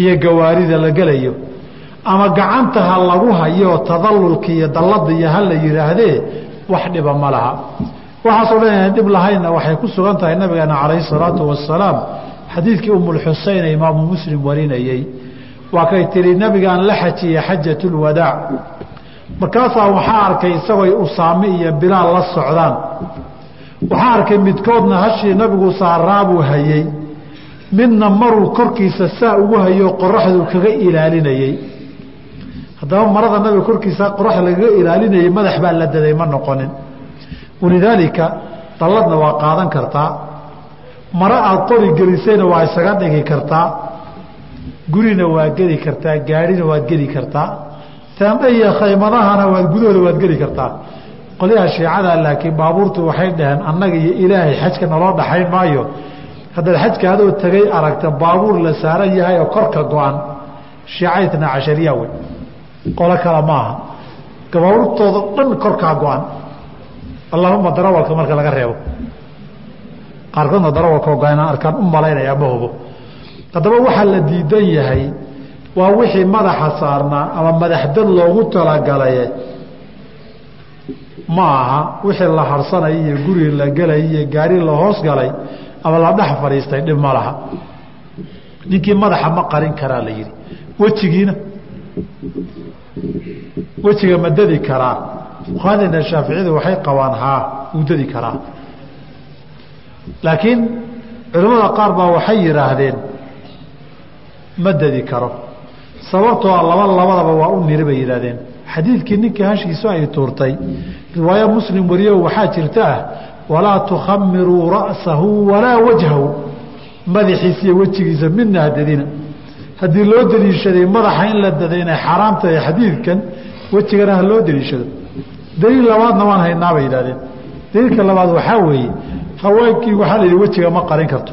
iyo gawaarida la gelayo. Ama gacanta ha lagu hayo tadallulka iyo dallada iyo ha la yidhaahdee wax dhiba ma laha. Waxaasoo dhan inaan dhib lahaynna waxay ku sugan tahay nabigeena calayhi salaatu wasalaam xadiidkii umulxuseyn ee imaamu muslim warinayey waa kay tihi nabigaan la xajiyey xajatulwadaac markaasaa waxaa arkay isagooy usaame iyo bilaal la socdaan waxaa arkay midkoodna hashii nabigu saaraabuu hayey midna maruu korkiisa saa ugu hayo qoraxduu kaga ilaalinayey haddaba marada nabiga korkiisa qoraxda lagaga ilaalinayay madax baa la daday ma noqonin. Walidaalika dalladna waa qaadan kartaa. Maro aada qori gelisayna waa isaga dhigi kartaa. Gurina waa geli kartaa gaadhina waad geli kartaa. Teendha iyo khaymadahana waad gudahooda waad geli kartaa qolyaha shiicada laakiin baabuurtu waxay dhaheen annaga iyo ilaahay xajka naloo dhaxayn maayo. Haddaad xajka adoo tegay aragta baabuur la saaran yahay oo korka go-an. Shiica itna cashariya wey qolo kale maaha baabuurtooda dhan korkaa go-an. Allahuma darawalka marka laga reebo. Qaarkoodna darawalkao go-an arkaan u malaynaya ma hubo. Haddaba waxaa la diidan yahay waa wixii madaxa saarnaa ama madaxdad loogu talagalaye ma aha wixii la harsanay iyo guri la gelay iyo gaari la hoos galay ama la dhex fadhiistay dhib ma laha. Ninkii madaxa ma qarin karaa la yidhi. Wejigiina wejiga ma dadi karaa. Fuqahadeenna shaaficiyadu waxay qabaan haa wuu dadi karaa. Laakiin culimmada qaar baa waxay yidhaahdeen ma dadi karo. Sababtoo a laba labadaba waa u niri bay yidhahdeen xadiidkii ninkii hashiisu ay tuurtay. Riwaayo muslim wariyo waxaa jirta ah walaa tukhamiruu ra'sahu walaa wajhahu. Madaxiisa iyo wejigiisa midna hadadina haddii loo daliishaday madaxa in la dada inay xaaraam xadiidkan wejigana ha loo daliishado daliil labaadna waan haynaa bay yidhahdeen daliilka labaad waxaa weeye haweenkii waxaa la yidhi wejiga ma qarin karto.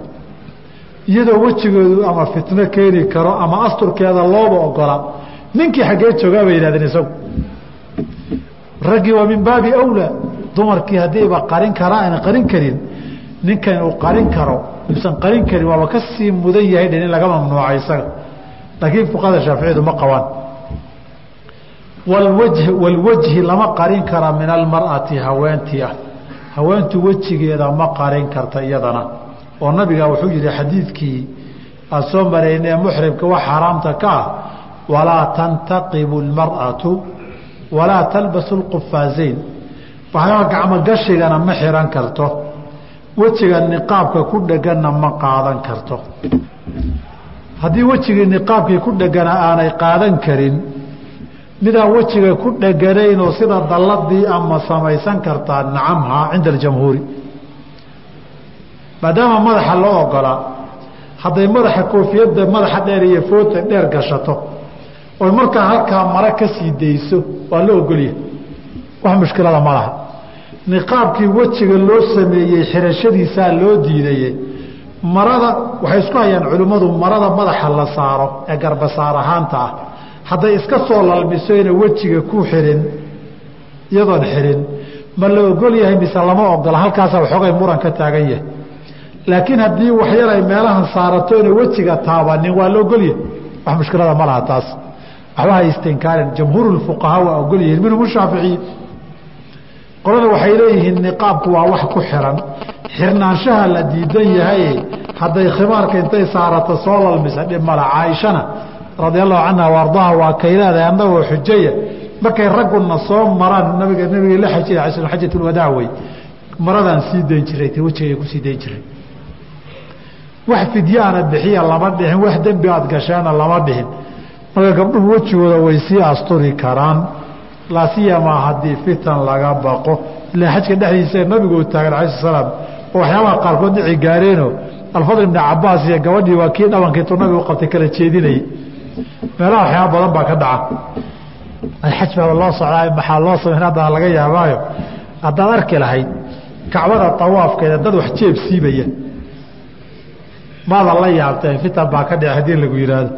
Iyadoo wejigoodu ama fitno keeni karo ama asturkeeda looba ogola ninkii xaggee joogaa bay yidhahdeen isagu. Raggii waa min baabi awlaa. Dumarkii haddiiba qarin karaa aan qarin karin ninkan uu qarin karo uusan qarin karin waaba ka sii mudan yahay dhen in laga mamnuuca isaga. Laakiin fuqahada shaaficiyadu ma qabaan. Walwajhi lama qarin kara min almar'ati haweentii ah. Haweentu wejigeeda ma qarin karta iyadana. Oo nabiga wuxuu yihi xadiidkii aan soo maraynay muxrimka wax xaaraamta ka ah walaa tantaqibu lmar'atu walaa talbasu lqufaazayn waxyaaba gacmogashigana ma xihan karto. Wejiga niqaabka ku dheganna ma qaadan karto. Haddii wejigii niqaabkii ku dhegana aanay qaadan karin midaan wejiga ku dheganaynoo sida dalladii ama samaysan kartaa nacamha cinda aljamhuuri. Maadaama madaxa loo ogolaa hadday madaxa koofiyadda madaxa dheer iyo foota dheer gashato oy markaa halkaa mare ka sii dayso waa la ogolyahay. Wax mushkilada ma laha. Niqaabkii wejiga loo sameeyey xirashadiisaa loo diidaye marada waxay isku hayaan culimmadu marada madaxa la saaro ee garbasaar ahaanta ah. Hadday iska soo lalmisoyna wejiga ku xirin iyadoon xirin ma la ogol yahay mise lama ogola halkaasaa waxoogay muran ka taagan yahay. Laakiin haddii waxyar meelahan saaratoyna wejiga taabanin waa la ogolyahay. Wax mushkilada ma laha taas waxba ha istinkaarin jamhuurulfuqahaa waa ogol yihiin minhum shaaficiyi qolada waxay leeyihiin niqaabku waa wax ku xiran. Xirnaanshaha la diidan yahay hadday khimaarka intay saarato soo lalmisa dhib mala caaishana radia allahu canha ardaha waa kay leedahay annagoo xujaya. Markay ragguna soo maraan nabiga nabiga la xajiyay xajatulwadaac wey maradaan sii dayn jiray te wejigay ku sii dayn jiray. Wax fidyaana bixiya lama dhihin wax dembi aad gasheena lama dhihin marka gabdhuhu wejigooda way sii asturi karaan. Laasiyamaa haddii fitan laga baqo. Ilaa xajka dhexdiisa nabigoo taagan ala salaam. Oo waxyaabaha qaarkood dhici gaareeno. Alfadl ibni cabaas iyo gabadhii waa kii dhabankiitu nabigu qabtay kala jeedinayay meelaha waxyaaba badan baa ka dhaca. Xaj baaba loo socdaa maxaa loo samayn haddana laga yaabaayo. Haddaad arki lahayd kacbada awaafkeeda dad wax jeeb siibaya. Maada la yaabteen fitan baa ka dhici haddii lagu yidhaahdo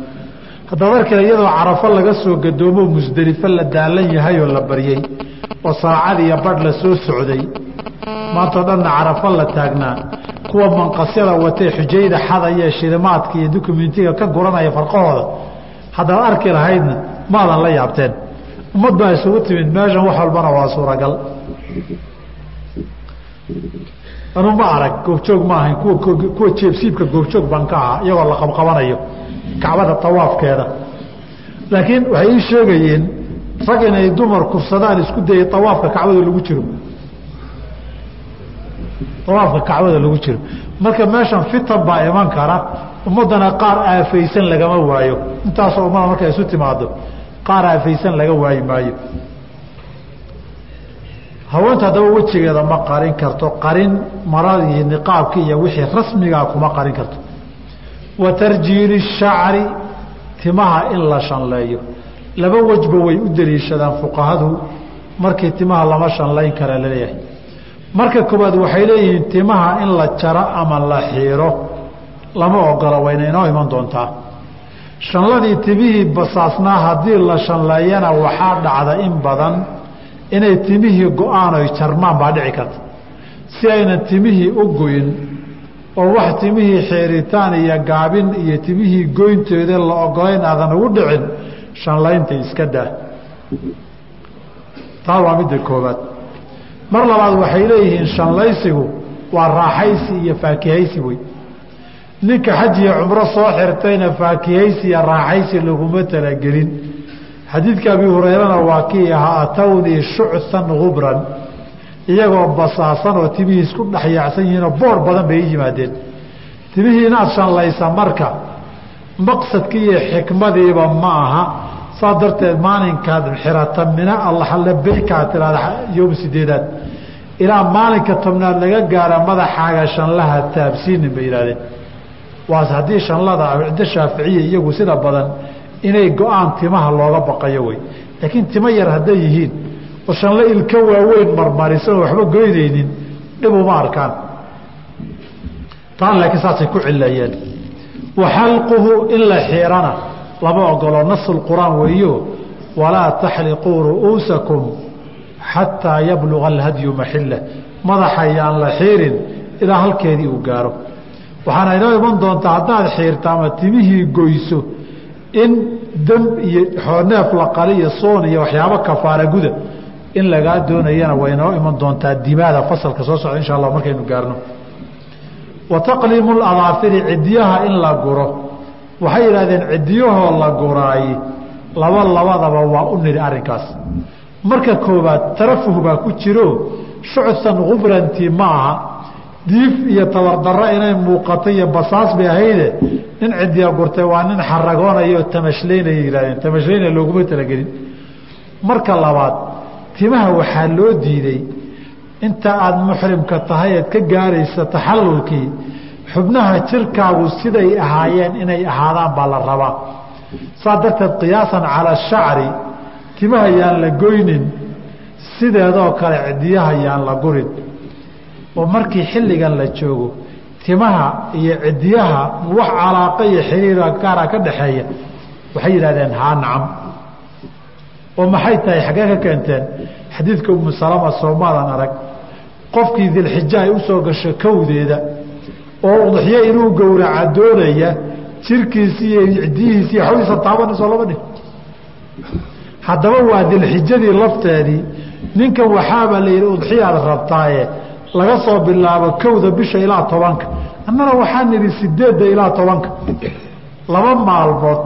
haddaad arkila iyadoo carafo laga soo gadoomo musdelifo la daalan yahayoo la baryey oo saacad iyo badh la soo socday maantao dhanna carafo la taagnaa. Kuwa manqasyada watee xujayda xadaya shilimaadka iyo dukumentiga ka guranaya farqahooda haddaad arki lahaydna maadan la yaabteen. Ummad baa isugu timid meeshan wax walbana waa suuragal. Anu ma arag goobjoog ma ahayn kuwa jeebsiibka goobjoog baan ka ahaa iyagoo la qabqabanayo kacbada awaafkeeda laakiin waxay ii sheegayeen rag inay dumar kufsadaan isku dayay awaafka kacbada lagu jiro. Awaafka kacbada lagu jiro. Marka meeshan fitan baa iman kara ummadana qaar aafaysan lagama waayo. Intaasoo ummada markay isu timaado qaar aafaysan laga waayi maayo. Haweenta haddaba wejigeeda ma qarin karto qarin maradii niqaabki iyo wixii rasmigaa kuma qarin karto wa tarjiili shacri timaha in la shanleeyo. Laba wejba way u daliishadaan fuqahadu markii timaha lama shanlayn kara la leeyahay marka koowaad waxay leeyihiin timaha in la jaro ama la xiiro. Lama ogola wayna inoo iman doontaa. Shanladii timihii basaasnaa haddii la shanleeyana waxaa dhacda in badan inay timihii go'aan oy jarmaan baa dhici karta. Si aynan timihii u goyn oo wax timihii xeeritaan iyo gaabin iyo timihii goynteeda la ogolayn aadan ugu dhicin shanlaynta iska daa. Taa waa midda koobaad mar labaad waxay leeyihiin shanlaysigu waa raaxaysi iyo faakihaysi wey ninka xaj iyo cumro soo xirtayna faakihaysi iyo raaxaysi laguma talagelin. Xadiidka abi hurayrana waa kii ahaa atawnii shucsan gubran iyagoo basaasan oo timihii isku dhexyaacsan yihiinoo boor badan bay i yimaadeen. Timihii inaad marka maqsadkii iyo xikmadiiba ma aha. Saa darteed maalinkaad xirata mina allahalabeykaa tiraada yoom sideedaad. Ilaa maalinka tobnaad laga gaara madaxaaga shanlaha taabsiinin bay yihahdeen waas haddii shanlada cinda shaaficiya iyagu sida badan inay go'aan timaha looga baqayo wey laakiin timo yar hadday yihiin oo shanle ilka waaweyn marmarisan waxba goynaynin dhib uma arkaan. Taan laakiin saasay ku cilayeen wa xalquhu in la xiirana lama ogolo nasu qur'aan weeyo walaa taxliquu ru'uusakum xataa yabluga alhadyu maxila madaxa yaan la xiirin ilaa halkeedii uu gaaro. Waxaana inoo iman doontaa haddaad xiirta ama timihii goyso in dam iyo neef la qali iyo soon iyo waxyaabo kafaara guda in lagaa doonayana way noo iman doontaa dimaada fasalka soo socda insha allah markaynu gaarno. Wa taqliimu ladaafiri cidiyaha in la guro. Waxay yidhahdeen cidiyahoo la guraay laba labadaba waa u nidhi arrinkaas. Marka koowaad tarafuh baa ku jiro shucsan khubranti ma aha. Diif iyo tabardarro inay muuqato iyo basaas bay ahayde. Nin cidiya gurtay waa nin xaragoonaya oo tamashlaynaya yihahdeen tamashlaynaya looguma talagelin. Marka labaad timaha waxaa loo diiday. Inta aada muxrimka tahay eed ka gaaraysa taxallulkii xubnaha jirkaagu siday ahaayeen inay ahaadaan baa la rabaa saa darteed qiyaasan cala shacri timaha yaan la goynin sideedoo kale cidiyaha yaan la gurin. Oo markii xilligan la joogo timaha iyo cidiyaha wax calaaqa iyo xiriira gaara ka dhaxeeya waxay yidhahdeen haa nacam oo maxay tahay xaggee ka keenteen? Xadiidka umu salama soomaadan arag. Qofkii dilxija ay u soo gasho kowdeeda oo udxiyo inuu gowraca doonaya jirkiisi iyo cidiyihiisi iyo xawdiisa taabanayso laba nin. Haddaba waa dilxijadii lafteedii ninkan waxaaba la yidhi udxiyaad rabtaaye laga soo bilaabo kowda bisha ilaa tobanka. Annana waxaa nidhi sideedda ilaa tobanka. Laba maalmood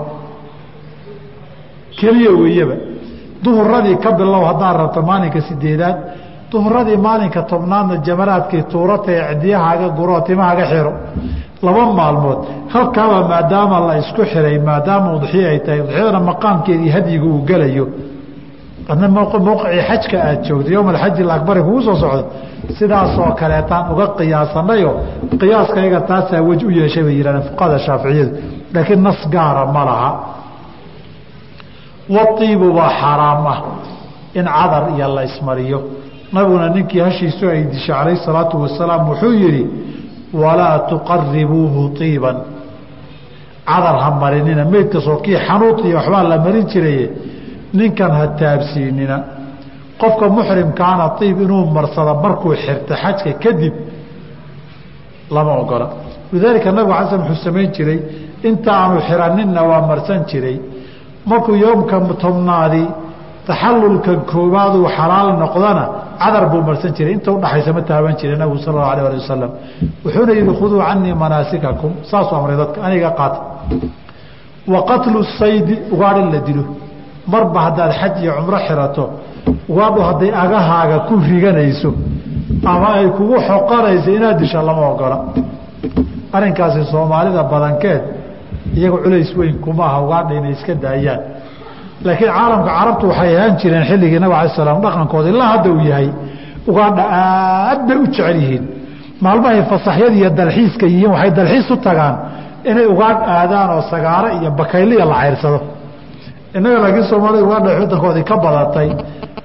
keliya weeyaba duhuradii ka bilow haddaad rabto maalinka sideedaad duhuradii maalinka tobnaadna jamaraadkii tuurata ee cidiyahaaga guroo timahaaga xiro. Laba maalmood halkaaba maadaama la isku xiray maadaama udxiyo ay tahay udxiyadana maqaamkeedii hadyiga uu gelayo. Adna mowqicii xajka aad joogto yowma alakbari kugu soo socdo. Sidaasoo kaleetaan uga qiyaasanayo qiyaaskayaga taasaa wej u yeeshay bay yihahdeen fuqahada shaaficiyadu. Laakiin nas gaara ma laha waiibu waa xaaraam ah in cadar iyo la ismariyo. Nabiguna ninkii hashiisu ay dishay calayh salaatu wasalaam wuxuu yidhi walaa tuqaribuuhu iiban cadar ha marinina meydkasoo kii xanuud iyo waxbaa la marin jiraye ninkan ha taabsiinina. Qofka muxrimkaana iib inuu marsado markuu xirta xajka kadib lama ogola. Lidaalika nabigu ala sl wuxuu samayn jiray inta aanu xiraninna waa marsan jiray markuu yoomka tobnaadi taxalulka koobaad uu xalaal noqdana cadar buu marsan jiray. Inta udhaxaysa ma taaban jiray nabigu sal allau alah ali wasalam wuxuuna yihi khuduu canii manaasikakum. Saasuu amray dadka. Aniga qaata. Wa qatlu saydi ugaadh in la dilo. Marba haddaad xaj iyo cumro xirato ugaadhu hadday agahaaga ku riganayso ama ay kugu xoqanayso inaad disha lama ogola. Arrinkaasi soomaalida badankeed iyaga culays weyn kuma aha ugaadha inay iska daayaan. Laakiin caalamka carabtu waxay ahaan jireen xilligii nabig alay slam dhaqankooda ilaa hadda uu yahay ugaadha aad bay u jecel yihiin. Maalmahay fasaxyada iyo dalxiiska yihiin waxay dalxiis u tagaan inay ugaadh aadaan oo sagaaro iyo bakayliya la cayrsado. Innaga laakiin soomaalida ugaadha wadankoodii ka badatay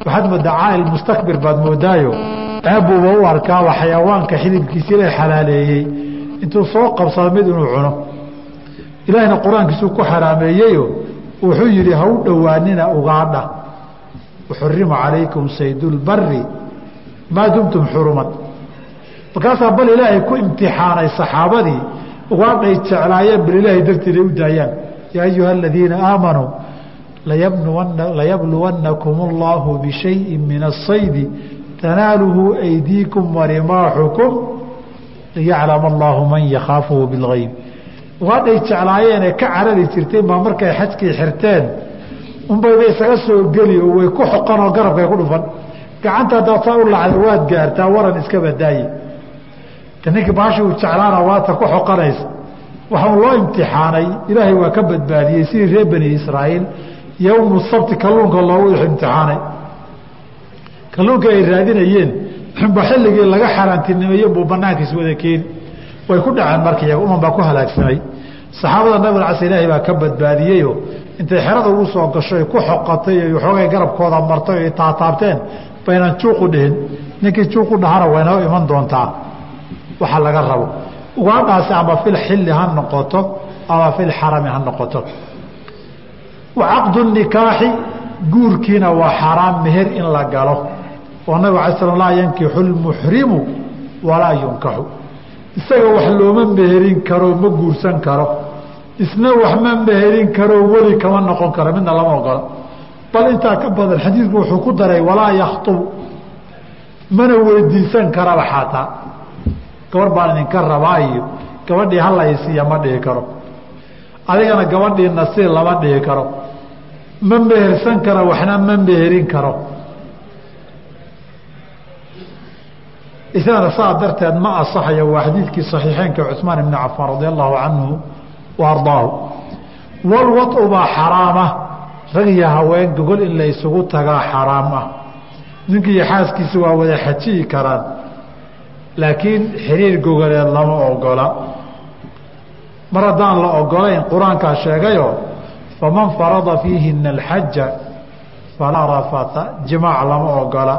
waxaad moodaa caail mustakbir baad moodaayo aabuuba u arkaaba xayawaanka xilibkiisi la xalaaleeyey. Intuu soo qabsado mid inuu cuno ilaahina qur'aankiisuu ku xaraameeyeyo wuxuu yidhi ha u dhowaanina ugaadha. Uxurimu calaykum saydulbari maa dumtum xuruman markaasaa bal ilaahay ku imtixaanay saxaabadii ugaadhay jeclaayeen bal ilaahay dartiid ay u daayaan. Yaa ayuha aladiina aamanuu layabluwannakum اllaahu bishayin min asaydi tanaaluhu aydiikum warimaaxukum liyaclama allaahu man yakhaafuhu bilgayb ugaadhay jeclaayeenee ka carari jirteen baa markay xajkii xirteen unbayba isaga soo geli oo way ku xoqan oo garabkay ku dhufan. Gacanta haddaad saa u lacda waad gaartaa waran iska badaaye. Ninkii baashii uu jeclaana waata ku xoqanaysa. Waxau loo imtixaanay ilaahay waa ka badbaadiyey sidii reer bani israa'iil yowmu sabti kalluunka loogu imtixaanay. Kalluunka ay raadinayeen ba xilligii laga xaaraantinimeeye buu banaankiis wada keeni way ku dhaceen marka iyaga uman baa ku halaagsamay. Saxaabada nabig cas ilaahay baa ka badbaadiyeyo. Intay xerada ugu soo gasho ay ku xoqatay iyo xoogay garabkooda martay o taataabteen baynan juuqu dhihin. Ninkii juuqu dhahana waynoo iman doontaa. Waxa laga rabo. Ugaadhaasi ama fil xilli ha noqoto ama fil xarami ha noqoto. Wa guurkiina waa xaraam meher in la galo. Oo nabig ala slam laa yankixu lmuxrimu walaa yunkaxu isaga wax looma meherin karo ma guursan karo. Isna wax ma meherin karo weli kama noqon karo midna lama ogola. Bal intaa ka badan xadiidku wuxuu ku daray walaa yakhtub mana weydiisan karaba xataa gabar baan idinka rabaa iyo gabadhii halaysiiya ma dhihi karo. Adigana gabadhii nasiir lama dhihi karo. Ma mehersan karo waxna ma meherin karo isagana saa darteed ma asaxayo waa xadiidkii saxiixeynka cuثmaan ibni cafaan radi allahu canhu wa ardaahu. Baa xaraama rag iyo haween gogol in la isugu tagaa xaraam ah. Ninkii iyo xaaskiisa waa wada xajiyi karaan. Laakiin xiriir gogoleed lama ogola. Mar haddaan la ogolayn qur'aankaa sheegayo faman farada fiihina alxaja falaa rafata jimaac lama ogola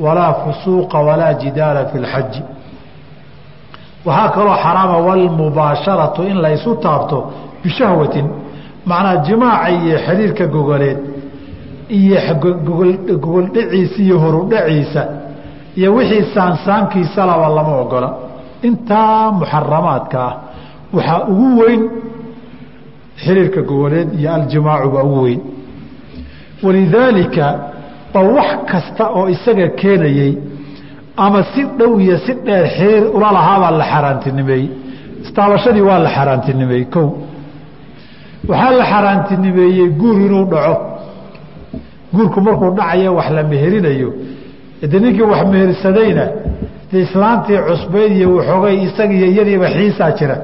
walaa fusuuqa walaa jidaala fi lxaji. Waxaa kaloo xaraama walmubaasharatu in la taabto bishahwatin macnaa jimaaca iyo xiriirka gogoleed iyo gogoldhaciisa iyo horudhaciisa iyo wixii saansaankiisa laba lama ogola intaa muxaramaadka ah waxaa ugu weyn xiriirka gogoleed iyo aljimaacu baa ugu weyn. Walidaalika ba wax kasta oo isaga keenayey ama si dhow iyo si dheer xiriir ula lahaabaa la xaaraantinimeeyey. Istaabashadii waa la xaaraantinimeeyey kow. Waxaa la xaaraantinimeeyey guur inuu dhaco. Guurku markuu dhacayo wax la meherinayo. De ninkii wax mehersadayna de islaantii cusbayd iyo waxoogay isagiiyo iyadiiba xiisaa jira.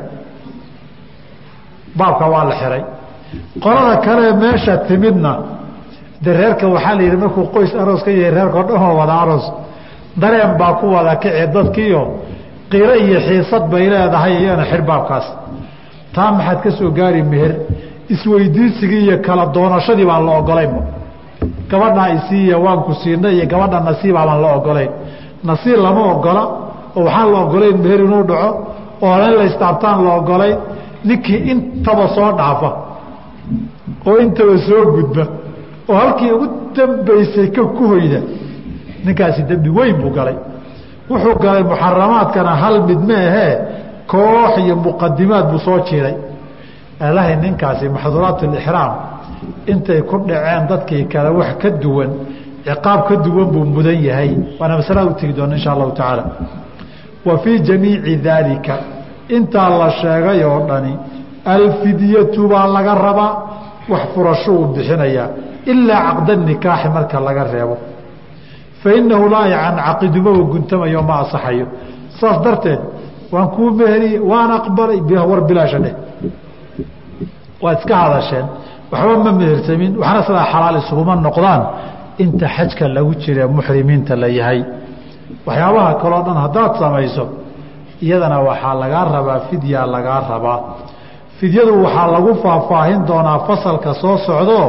Baabka waa la xiray. Qolada kale meesha timidna de reerka waxaa la yidhi markuu qoys aroos ka yahay reerka o dhan oo wada aroos. Dareen baa ku wada kici dadkiio qiiro iyo xiisad bay leedahay iyana xir baabkaas taa maxaad ka soo gaari meher. Isweydiisigii iyo kala doonashadii baan la ogolaynba gabadhaa isiiya waanku siinay iyo gabadha nasiibaa baan la ogolayn nasiib lama ogola oo waxaan la ogolayn meher inuu dhaco oo in la istaabtaan la ogolayn ninkii intaba soo dhaafa oo intaba soo gudba oo halkii ugu dambaysay ka hoyda ninkaasi dembi weyn buu galay. Wuxuu galay muxaramaadkana hal mid maahee koox iyo muqadimaad buu soo jiiray alahay ninkaasi maxduuraat lixraam intay ku dhaceen dadkii kale wax ka duwan ciqaab ka duwan buu mudan yahay. Waana masalada u tegi doona insha allahu tacaala. Wa fii jamiici daalika intaa la sheegay oo dhani alfidyatu baa laga rabaa wax furasho uu bixinayaa ilaa caqda nikaaxi marka laga reebo. Fa inahu laa yacancaqidumaba guntamayo ma asaxayo saas darteed waan kuu meheriye waan aqbalay war bilaasha dheh waad iska hadasheen. Waxba ma mehersamin waxna sidaa xalaal isuguma noqdaan. Inta xajka lagu jira muxrimiinta la yahay. Waxyaabaha kaleo dhan haddaad samayso iyadana waxaa lagaa rabaa fidya lagaa rabaa. Fidyadu waxaa lagu faahfaahin doonaa fasalka soo socdo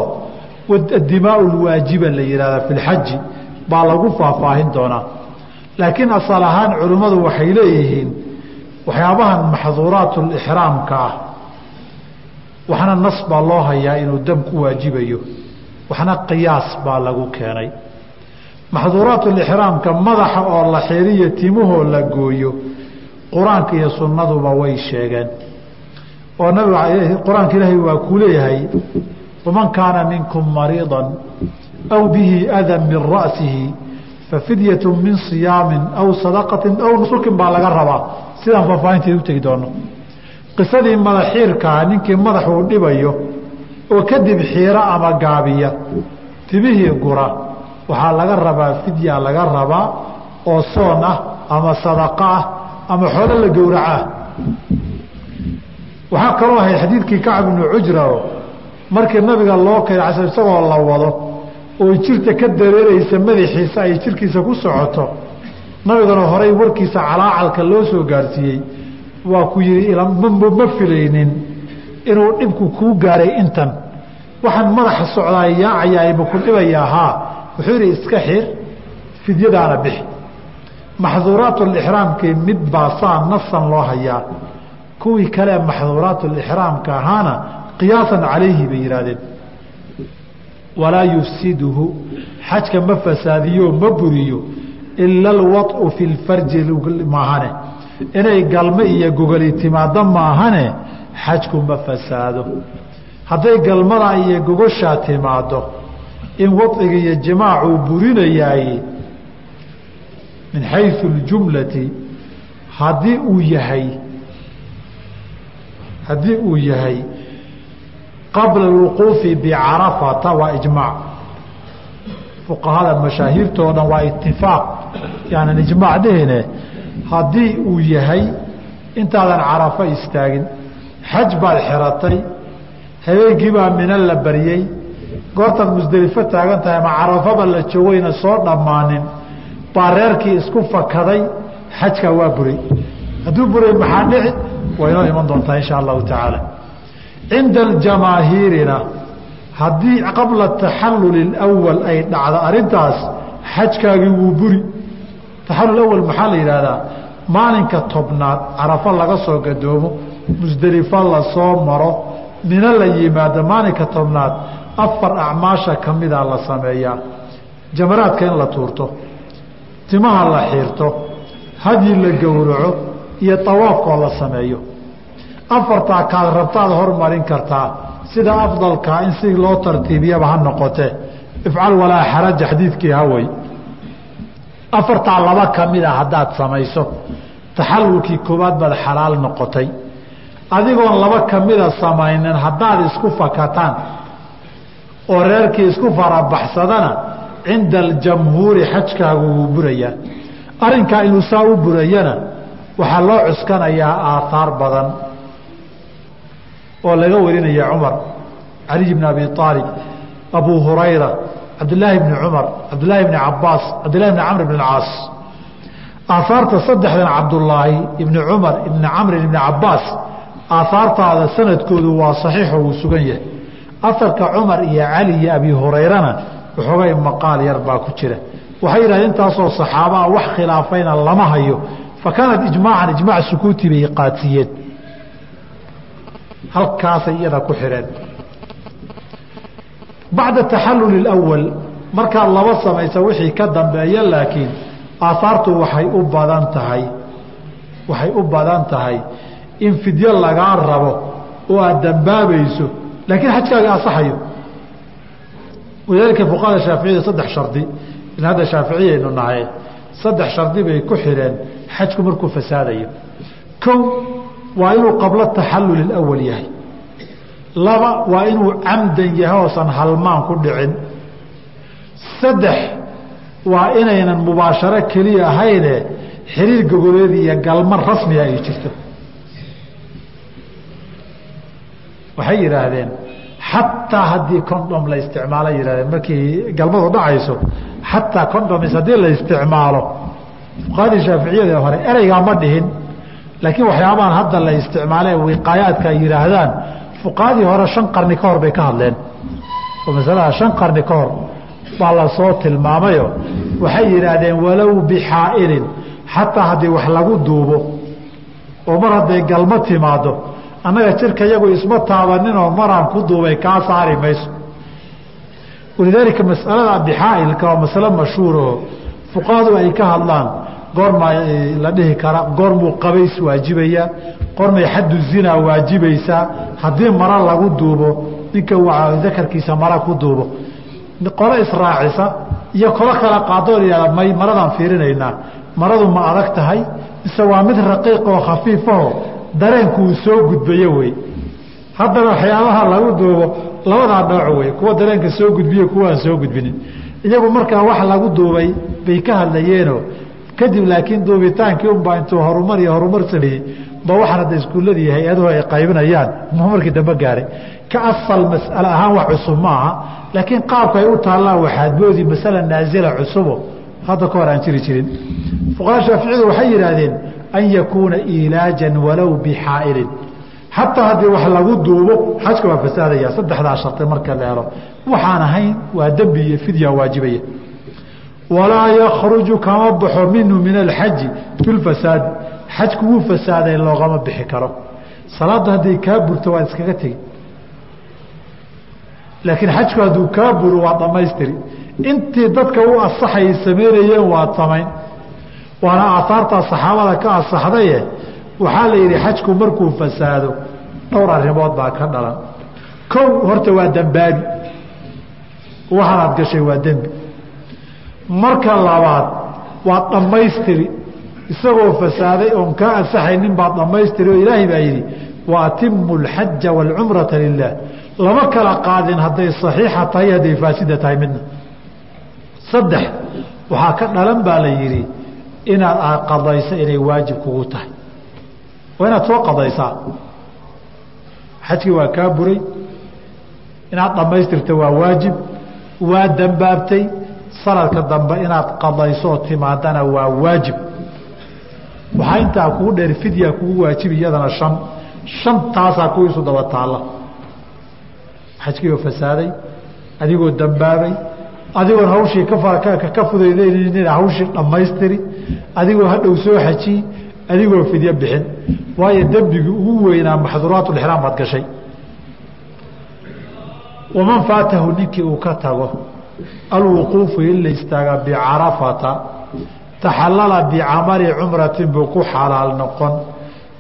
adimaa lwaajiba la yihahda fi lxaji baa lagu faahfaahin doonaa. Laakiin asal ahaan culimmadu waxay leeyihiin waxyaabahan maxduuraat lixraamka ah waxna nas baa loo hayaa inuu dam ku waajibayo waxna qiyaas baa lagu keenay. Maxduuraat lixraamka madaxa oo la xiriyo timahoo la gooyo qur'aanka iyo sunnaduba way sheegeen. Oo nabiga qur'aanka ilaahay waa kuu leeyahay waman kaana minkum mariida aw bihi adan min ra'sihi fafidya min صiyaamin aw sadaqati aw nusukin baa laga rabaa. Sidaan faahfaahinteeda utegi doono. Qisadii madaxiirkaa ah, ninkii madaxuu dhibayo oo kadib xiiro ama gaabiya tibihii gura waxaa laga rabaa fidya laga rabaa oo soon ah ama sadaqa ah ama xoolo la gowraca ah. Waxaa kaloo ahay xadiidkii kacab ibnu cujra markii nabiga loo keenay casal isagoo la wado oo jirta ka dareeraysa madaxiisa ay jirkiisa ku socoto nabigana horay warkiisa calaacalka loo soo gaarsiiyey waa ku yihi ma filaynin inuu dhibku kuu gaaray intan. Waxaan madaxa socdaa yaacayaa ma ku dhibayaa haa. Wuxuu yihi iska xir fidyadaana bixi. Maxduuraatulixraamkii mid saa nasan loo hayaa. Kuwii kale maxduuraatulixraamka ahaana qiyaasan calayhi bay yidhaahdeen. Walaa yufsiduhu xajka ma fasaadiyo ma buriyo ila alwaطu fi lfarji maahane. Inay galme iyo gogoli timaado maahane xajku ma fasaado. Hadday galmada iyo gogoshaa timaado in wadciga iyo jimaacuu burinayaay min xayu اljumlati haddii uu yahay haddii uu yahay qabla اlwuquufi bicarafata waa ijmaac fuqahada mashaahiirtoo dhan waa itifaaq yaanan ijmaac dhehine haddii uu yahay intaadan carafo istaagin xaj baad xiratay habeenkii baa mina la baryey goortaad musdelifo taagan tahay ama carafaba la joogayna soo dhammaanin baa reerkii isku fakaday xajkaa waa buray hadduu buray maxaa dhici waa inoo iman doontaa insha allahu tacaala cinda aljamaahiirina haddii qabla taxalluli اlawal ay dhacdo arrintaas xajkaagii wuu buri taxallul awal maxaa la yidhaahdaa maalinka tobnaad carafo laga soo gadoomo musdelifo la soo maro mino la yimaado maalinka tobnaad afar acmaasha ka mida la sameeyaa jamaraadka in la tuurto timaha la xiirto hadyi la gowraco iyo tawaafkoo la sameeyo afartaa kaad rabtaad hormarin kartaa. Sida afdalkaa in si loo tartiibiyaba ha noqote. Ifcal walaa xaraja xadiidkii hawey afartaa laba ka mida haddaad samayso. Taxallulkii koowaad baad xalaal noqotay. Adigoon laba ka mida samaynin haddaad isku fakataan oo reerkii isku farabaxsadana cinda aljamhuuri xajkaagu wuu burayaa arrinkaa inuu saa u burayana waxaa loo cuskanayaa aaaar badan oo laga warinaya cumar caliy bn abi aalib abu hurayra cabdilaahi bni cumar cabdilaahi bni cabaas cabdillahi bni camr bn caas aahaarta saddexdan cabdulaahi ibni cumar ibni camrin ibni cabaas aahaartaada sanadkoodu waa saxiixo wuu sugan yahay. Afarka cumar iyo cali iyo abi hurayrana waxoogay maqaal yar baa ku jira. Waxay yidhahdeen intaasoo saxaabaa wax khilaafayna lama hayo. Fa kaanat ijmaacan ijmaac sukuuti bay qaadsiiyeen halkaasay iyada ku xidheen bacda taxalluli اlawal markaad laba samaysa wixii ka dambeeya laakiin aahaartu waxay u badan tahay waxay u badan tahay in fidyo lagaa rabo oo aad dambaabayso laakiin xajkaaga asaxayo walidaalika fuqahada shaaficiyada saddex shardi in hadda shaaficiyaynu nahay saddex shardi bay ku xidheen xajku markuu fasaadayo. Kow waa inuu qablo taxallul اawal yahay. Laba waa inuu camdan yahay oosan halmaan ku dhicin. Saddex waa inaynan mubaasharo keliya ahayne xiriir gogoleed iyo galma rasmiga ay jirto. Waxay yidhaahdeen xataa haddii condom la isticmaalo yihahdeen markii galmadu dhacayso xataa condoms haddii la isticmaalo. Fuqahadii shaaficiyada hore ereygaa ma dhihin laakiin waxyaabahan hadda la isticmaalee wiqaayaadka ay yidhaahdaan fuqahadii hore shan qarni ka hor bay ka hadleen. Oo masalada shan qarni ka hor baa la soo tilmaamayo. Waxay yidhaahdeen walow bixaa'ilin xataa haddii wax lagu duubo oo mar hadday galmo timaado annaga jirka yagu isma taabaninoo maraan ku duubay kaa saari mayso. Walidaalika masalada bixaa'ilka waa masalo mashhuuraho fuqahadu ay ka hadlaan goormaa la dhihi kara goormuu qabays waajibayaa goormay xaddu zinaa waajibaysaa haddii mara lagu duubo ninka dakarkiisa mara ku duubo. Qolo israacisa iyo kolo kala qaadoo layihahda may maradaan fiirinaynaa maradu ma adag tahay mise waa mid raqiiq oo khafiifaho dareenku uu soo gudbayo wey. Haddana waxyaabaha lagu duubo labadaa nooc wey kuwa dareenka soo gudbiyo kuwaan soo gudbinin. Iyagu markaa wax lagu duubay bay ka hadlayeeno kadib laakiin duubitaankii unbaa intuu horumar iyo horumar sameeyey ba waxaan hadda iskuulladii hay'aduhu ay qaybinayaan muxuu markii dambe gaaray. Ka asal mas'ale ahaan wax cusub maaha laakiin qaabka ay u taallaan waxaad moodi masala naasila cusubo hadda ka hor aan jiri jirin. Fuqahaa shaaficiyadu waxay yidhaahdeen an yakuuna ilaajan walow bixaa'ilin. Xataa haddii wax lagu duubo xajka waa fasaadaya saddexdaa sharti marka la helo. Waxaan ahayn waa dembi iyo fidya waajibaya walaa yakruju kama baxo minhu min alxaji bilfasaadi xajku wuu fasaaday loogama bixi karo. Salaaddu hadday kaa burto waad iskaga tegi. Laakiin xajku hadduu kaa buro waa dhammaystiri intii dadka u asaxayay samaynayeen waad samayn waana aahaartaa saxaabada ka asaxdaye waxaa la yidhi xajku markuu fasaado dhowr arrimood baa ka dhalan. Kow horta waa dembaabi waxaanaad gashay waa dembi marka labaad waa dhammaystiri. Isagoo fasaaday oon kaa ansaxaynin baad dhammaystiri oo ilaahay baa yidhi wa atimu alxaja waalcumrata lilah lama kala qaadin hadday saxiixa tahay hadday faasida tahay midna. Saddex waxaa ka dhalan baa la yidhi inaad aad qadayso inay waajib kugu tahay. Waa inaad soo qadaysaa. Xajkii waa kaa buray. Inaad dhammaystirta waa waajib. Waa dambaabtay sanadka dambe inaad qadaysooo timaadana waa waajib. Waxaa intaa kugu dheer fidya kugu waajibi iyadana shan. Shantaasaa kuwiisu daba taalla. Xajkiioo fasaaday adigoo dambaabay adigoon hawshii ka fudaydaynin hawshii dhammaystiri adigoo hadhow soo xajiyi adigoo fidyo bixin. Waayo dembigii ugu weynaa maxduuraatulixraam baad gashay. Waman faatahu ninkii uu ka tago alwuquufu in la istaaga bicarafata taxallala bicamali cumratin buu ku xalaal noqon.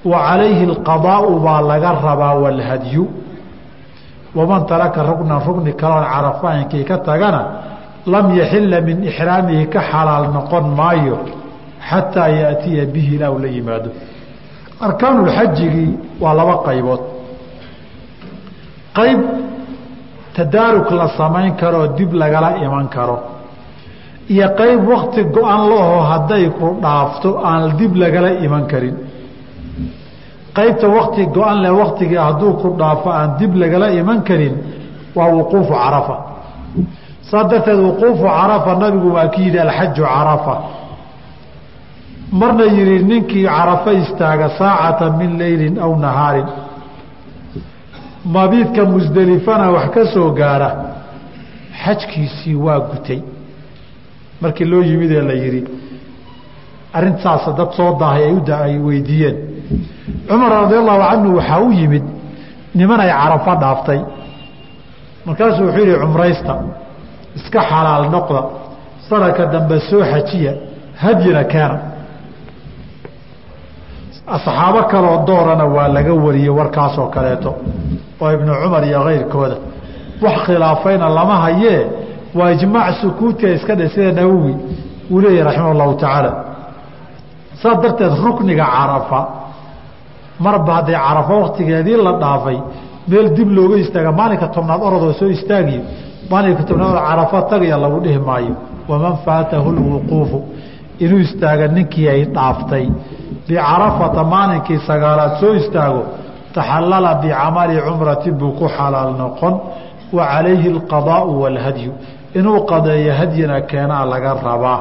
Wa calayhi alqadaau baa laga rabaa walhadyu. Waman taraka rugnan rugni kaloon carafaayinkii ka tagana lam yaxila min ixraamihi ka xalaal noqon maayo xataa yaatiya bihi ilaa uu la yimaado. Arkaanuxajigii waa laba qaybood. Qayb tadaaruk la samayn karoo dib lagala iman karo. Iyo qayb wakti go-an laho hadday ku dhaafto aan dib lagala iman karin. Qaybta wakti go-an leh waktigii hadduu ku dhaafo aan dib lagala iman karin waa wuquufu carafa. Saa darteed wuquufu carafa nabigu waa ki yidhi alxaju carafa. Marna yihi ninkii carafo istaaga saacata min leylin aw nahaarin mabiidka musdelifana wax ka soo gaara xajkiisii waa gutay. Markii loo yimid ee la yidhi arrintaas dad soo daahay ay weydiiyeen. Cumar radi allahu canhu waxaa u yimid niman ay carafo dhaaftay. Markaasuu wuxuu yihi cumraysta iska xalaal noqda sanadka dambe soo xajiya hadyina keena asxaabo kaloo doorana waa laga wariyey warkaasoo kaleeto. Oo ibnu cumar iyo kayrkooda wax khilaafayna lama hayee waa ijmaac sukuutia iska dhe sida nawowi uu leeyahy raximah allahu tacaala. Saas darteed rukniga carafa marba hadday carafo waktigeedii la dhaafay meel dib looga istaaga maalinka tobnaad orodoo soo istaagiyo maalinka tobnaad carafo tagaya lagu dhihi maayo. Waman faatahu lwuquufu inuu istaaga ninkii ay dhaaftay bicarafata maalinkii sagaalaad soo istaago taxallala bicamali cumratin buu ku xalaal noqon wa calayhi alqadaau waalhadyu inuu qadeeyo hadyina keenaa laga rabaa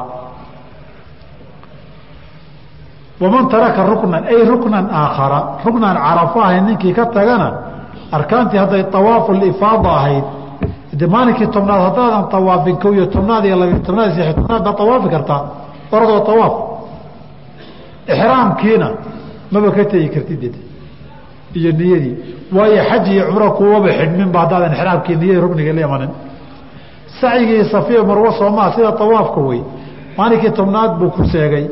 waman taraka ruknan ay ruknan aakhara ruknan carafo ahayd ninkii ka tagana arkaantii hadday awaafu lifaada ahayd de maalinkii tobnaad haddaadan awaafin ko iyo tobnaad iyo labiy tobnaad iyo tobnaad baad awaafi kartaa oradoo awaaf ixraamkiina maba ka tegi kartid iyo niyadii. Waayo xaj iyo cumro kuwaba xidhminba haddaadan ixraamkii niyadii rukniga la imanin. Sacyigii safiya marwo soomaa sida awaafka wey maalinkii tobnaad buu ku seegay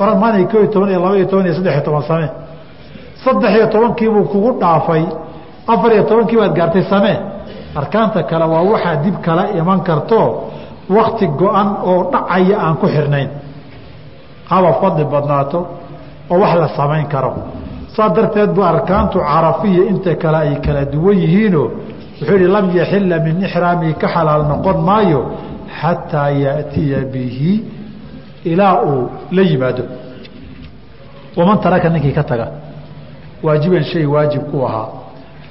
oran maalin ko iyo toban iyo laba iyo toban iyo saddex iyo toban same saddex iyo tobankiibuu kugu dhaafay. Afar iyo tobankii baad gaartay samee. Arkaanta kale waa waxaa dib kala iman karto wakti go-an oo dhacaya aan ku xirnayn haba fadli badnaato oo wax la samayn karo. Saa darteed bu arkaantu carafiya inta kale ay kala duwan yihiinoo wuxuu yihi lam yaxila min ixraamihi ka xalaal noqon maayo xataa yaatiya bihi ilaa uu la yimaado. Waman taraka ninkii ka taga waajiban shay waajib ku ahaa.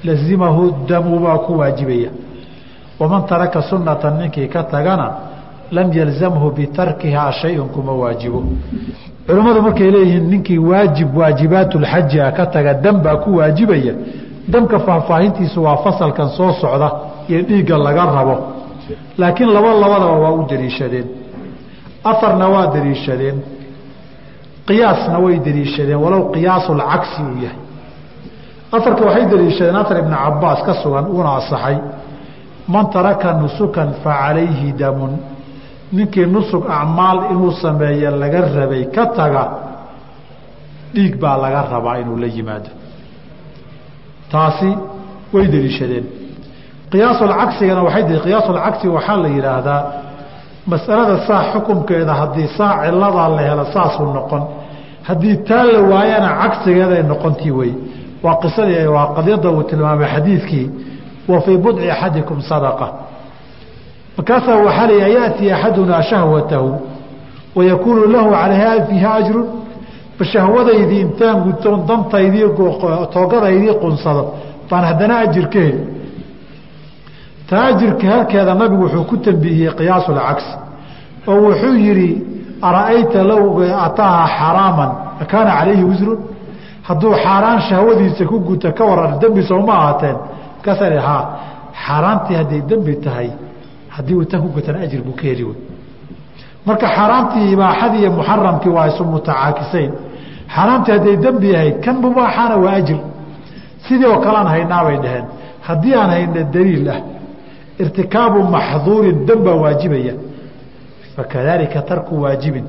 Lazimahu damu baa ku waajibaya. Waman taraka sunatan ninkii ka tagana lam yalzamhu bitarkihaa shayun kuma waajibo culimmadu markay leeyihiin ninkii waajib waajibaatulxaji a ka taga dam baa ku waajibaya. Damka faahfaahintiisu waa fasalkan soo socda iyo dhiigga laga rabo. Laakiin laba labadaba waa u daliishadeen aarna waa daliishadeen qiyaasna way daliishadeen walow qiyaasulcagsi uu yahay. Aarka waxay daliishadeen aar ibna cabaas ka sugan uuna asaxay man taraka nusukan fa calayhi damun ninkii nusug acmaal inuu sameeye laga rabay ka taga dhiig baa laga rabaa inuu la yimaado. Taasi way deliishadeen. Qiyaasulcagsigana waxay tii qiyaasulcagsi waxaa la yidhaahdaa masalada saa xukumkeeda haddii saa ciladaa la helo saasuu noqon. Haddii taa la waayana cagsigeeday noqontii wey waa qisadii waa qadiyadda uu tilmaamay xadiidkii wa fii budci axadikum sadaqa markaasaa waxaa la yaأtii axadunaa shahwatahu wayakuunu lahu calayha fiiha ajrun. Bashahwadaydii intaan gutoon dantaydii toogadaydii qunsado. Baan haddana ajir ka heli taa ajirka halkeeda nabigu wuxuu ku tambihiyey qiyaasulcagsi oo wuxuu yidhi ara'ayta low ataaha xaraaman akaana calayhi wisrun hadduu xaaraan shahwadiisa ku guta ka waran dembi sooma ahaateen. Markaasaa ha xaaraantii hadday dembi tahay haddii uu tan ku gutana ajir buu ka heli wey marka xaaraamtii ibaaxadii iyo muxaramkii waa isu mutacaakisayn. Xaaraamtii hadday dembi ahayd kan mubaaxana waa ajir. Sidii oo kalean haynaabay dhaheen. Haddii aan hayna daliil ah irtikaabu maxduurin dembaa waajibaya. Fakadalika tarku waajibin.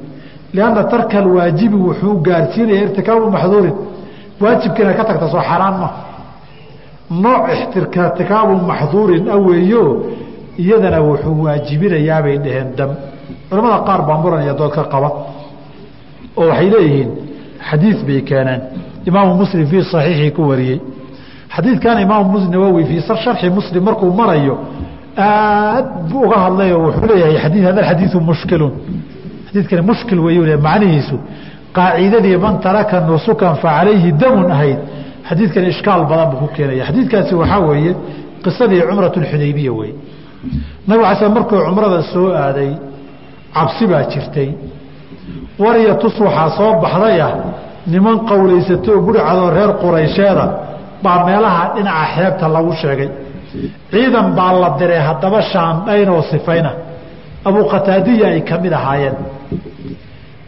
Lianna tarka alwaajibi wuxuu gaarsiinaya irtikaabu maxduurin. Waajibkiina ka tagta soo xaaraan ma. Nooc irtikaabu maxduurin aweeyo iyadana wuxuu waajibinayaabay dhaheen dam. Culamada qaar baa muran dood ka qaba oo waxay leeyihiin xadiid bay keeneen. Imaamu muslim fii saxiixii ku wariyey. Xadiidkan imaamu nawowi fii sharxi muslim markuu marayo aad buu uga hadlay wuxuu leeyahay xadii hada xadiiu mushkilun. Xadiidkani mushkil weyu le macnihiisu qaacidadii man taraka nusukan fa calayhi damun ahayd. Xadiidkan ishkaal badan buu ku keenaya. Xadiidkaasi waxaa weeye qisadii cumrat xudaybiya wey nabig ala sl markuu cumrada soo aaday cabsi baa jirtay. War iyo tus waxaa soo baxdaya niman qowlaysatoo buricadoo reer quraysheeda baa meelaha dhinaca xeebta lagu sheegay. Ciidan baa la diray haddaba shaandhaynoo sifayna. Abuqataadiya ay ka mid ahaayeen.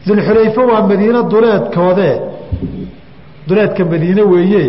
Dulxulayfe waa madiine duleedkoodee? Duleedka madiine weeye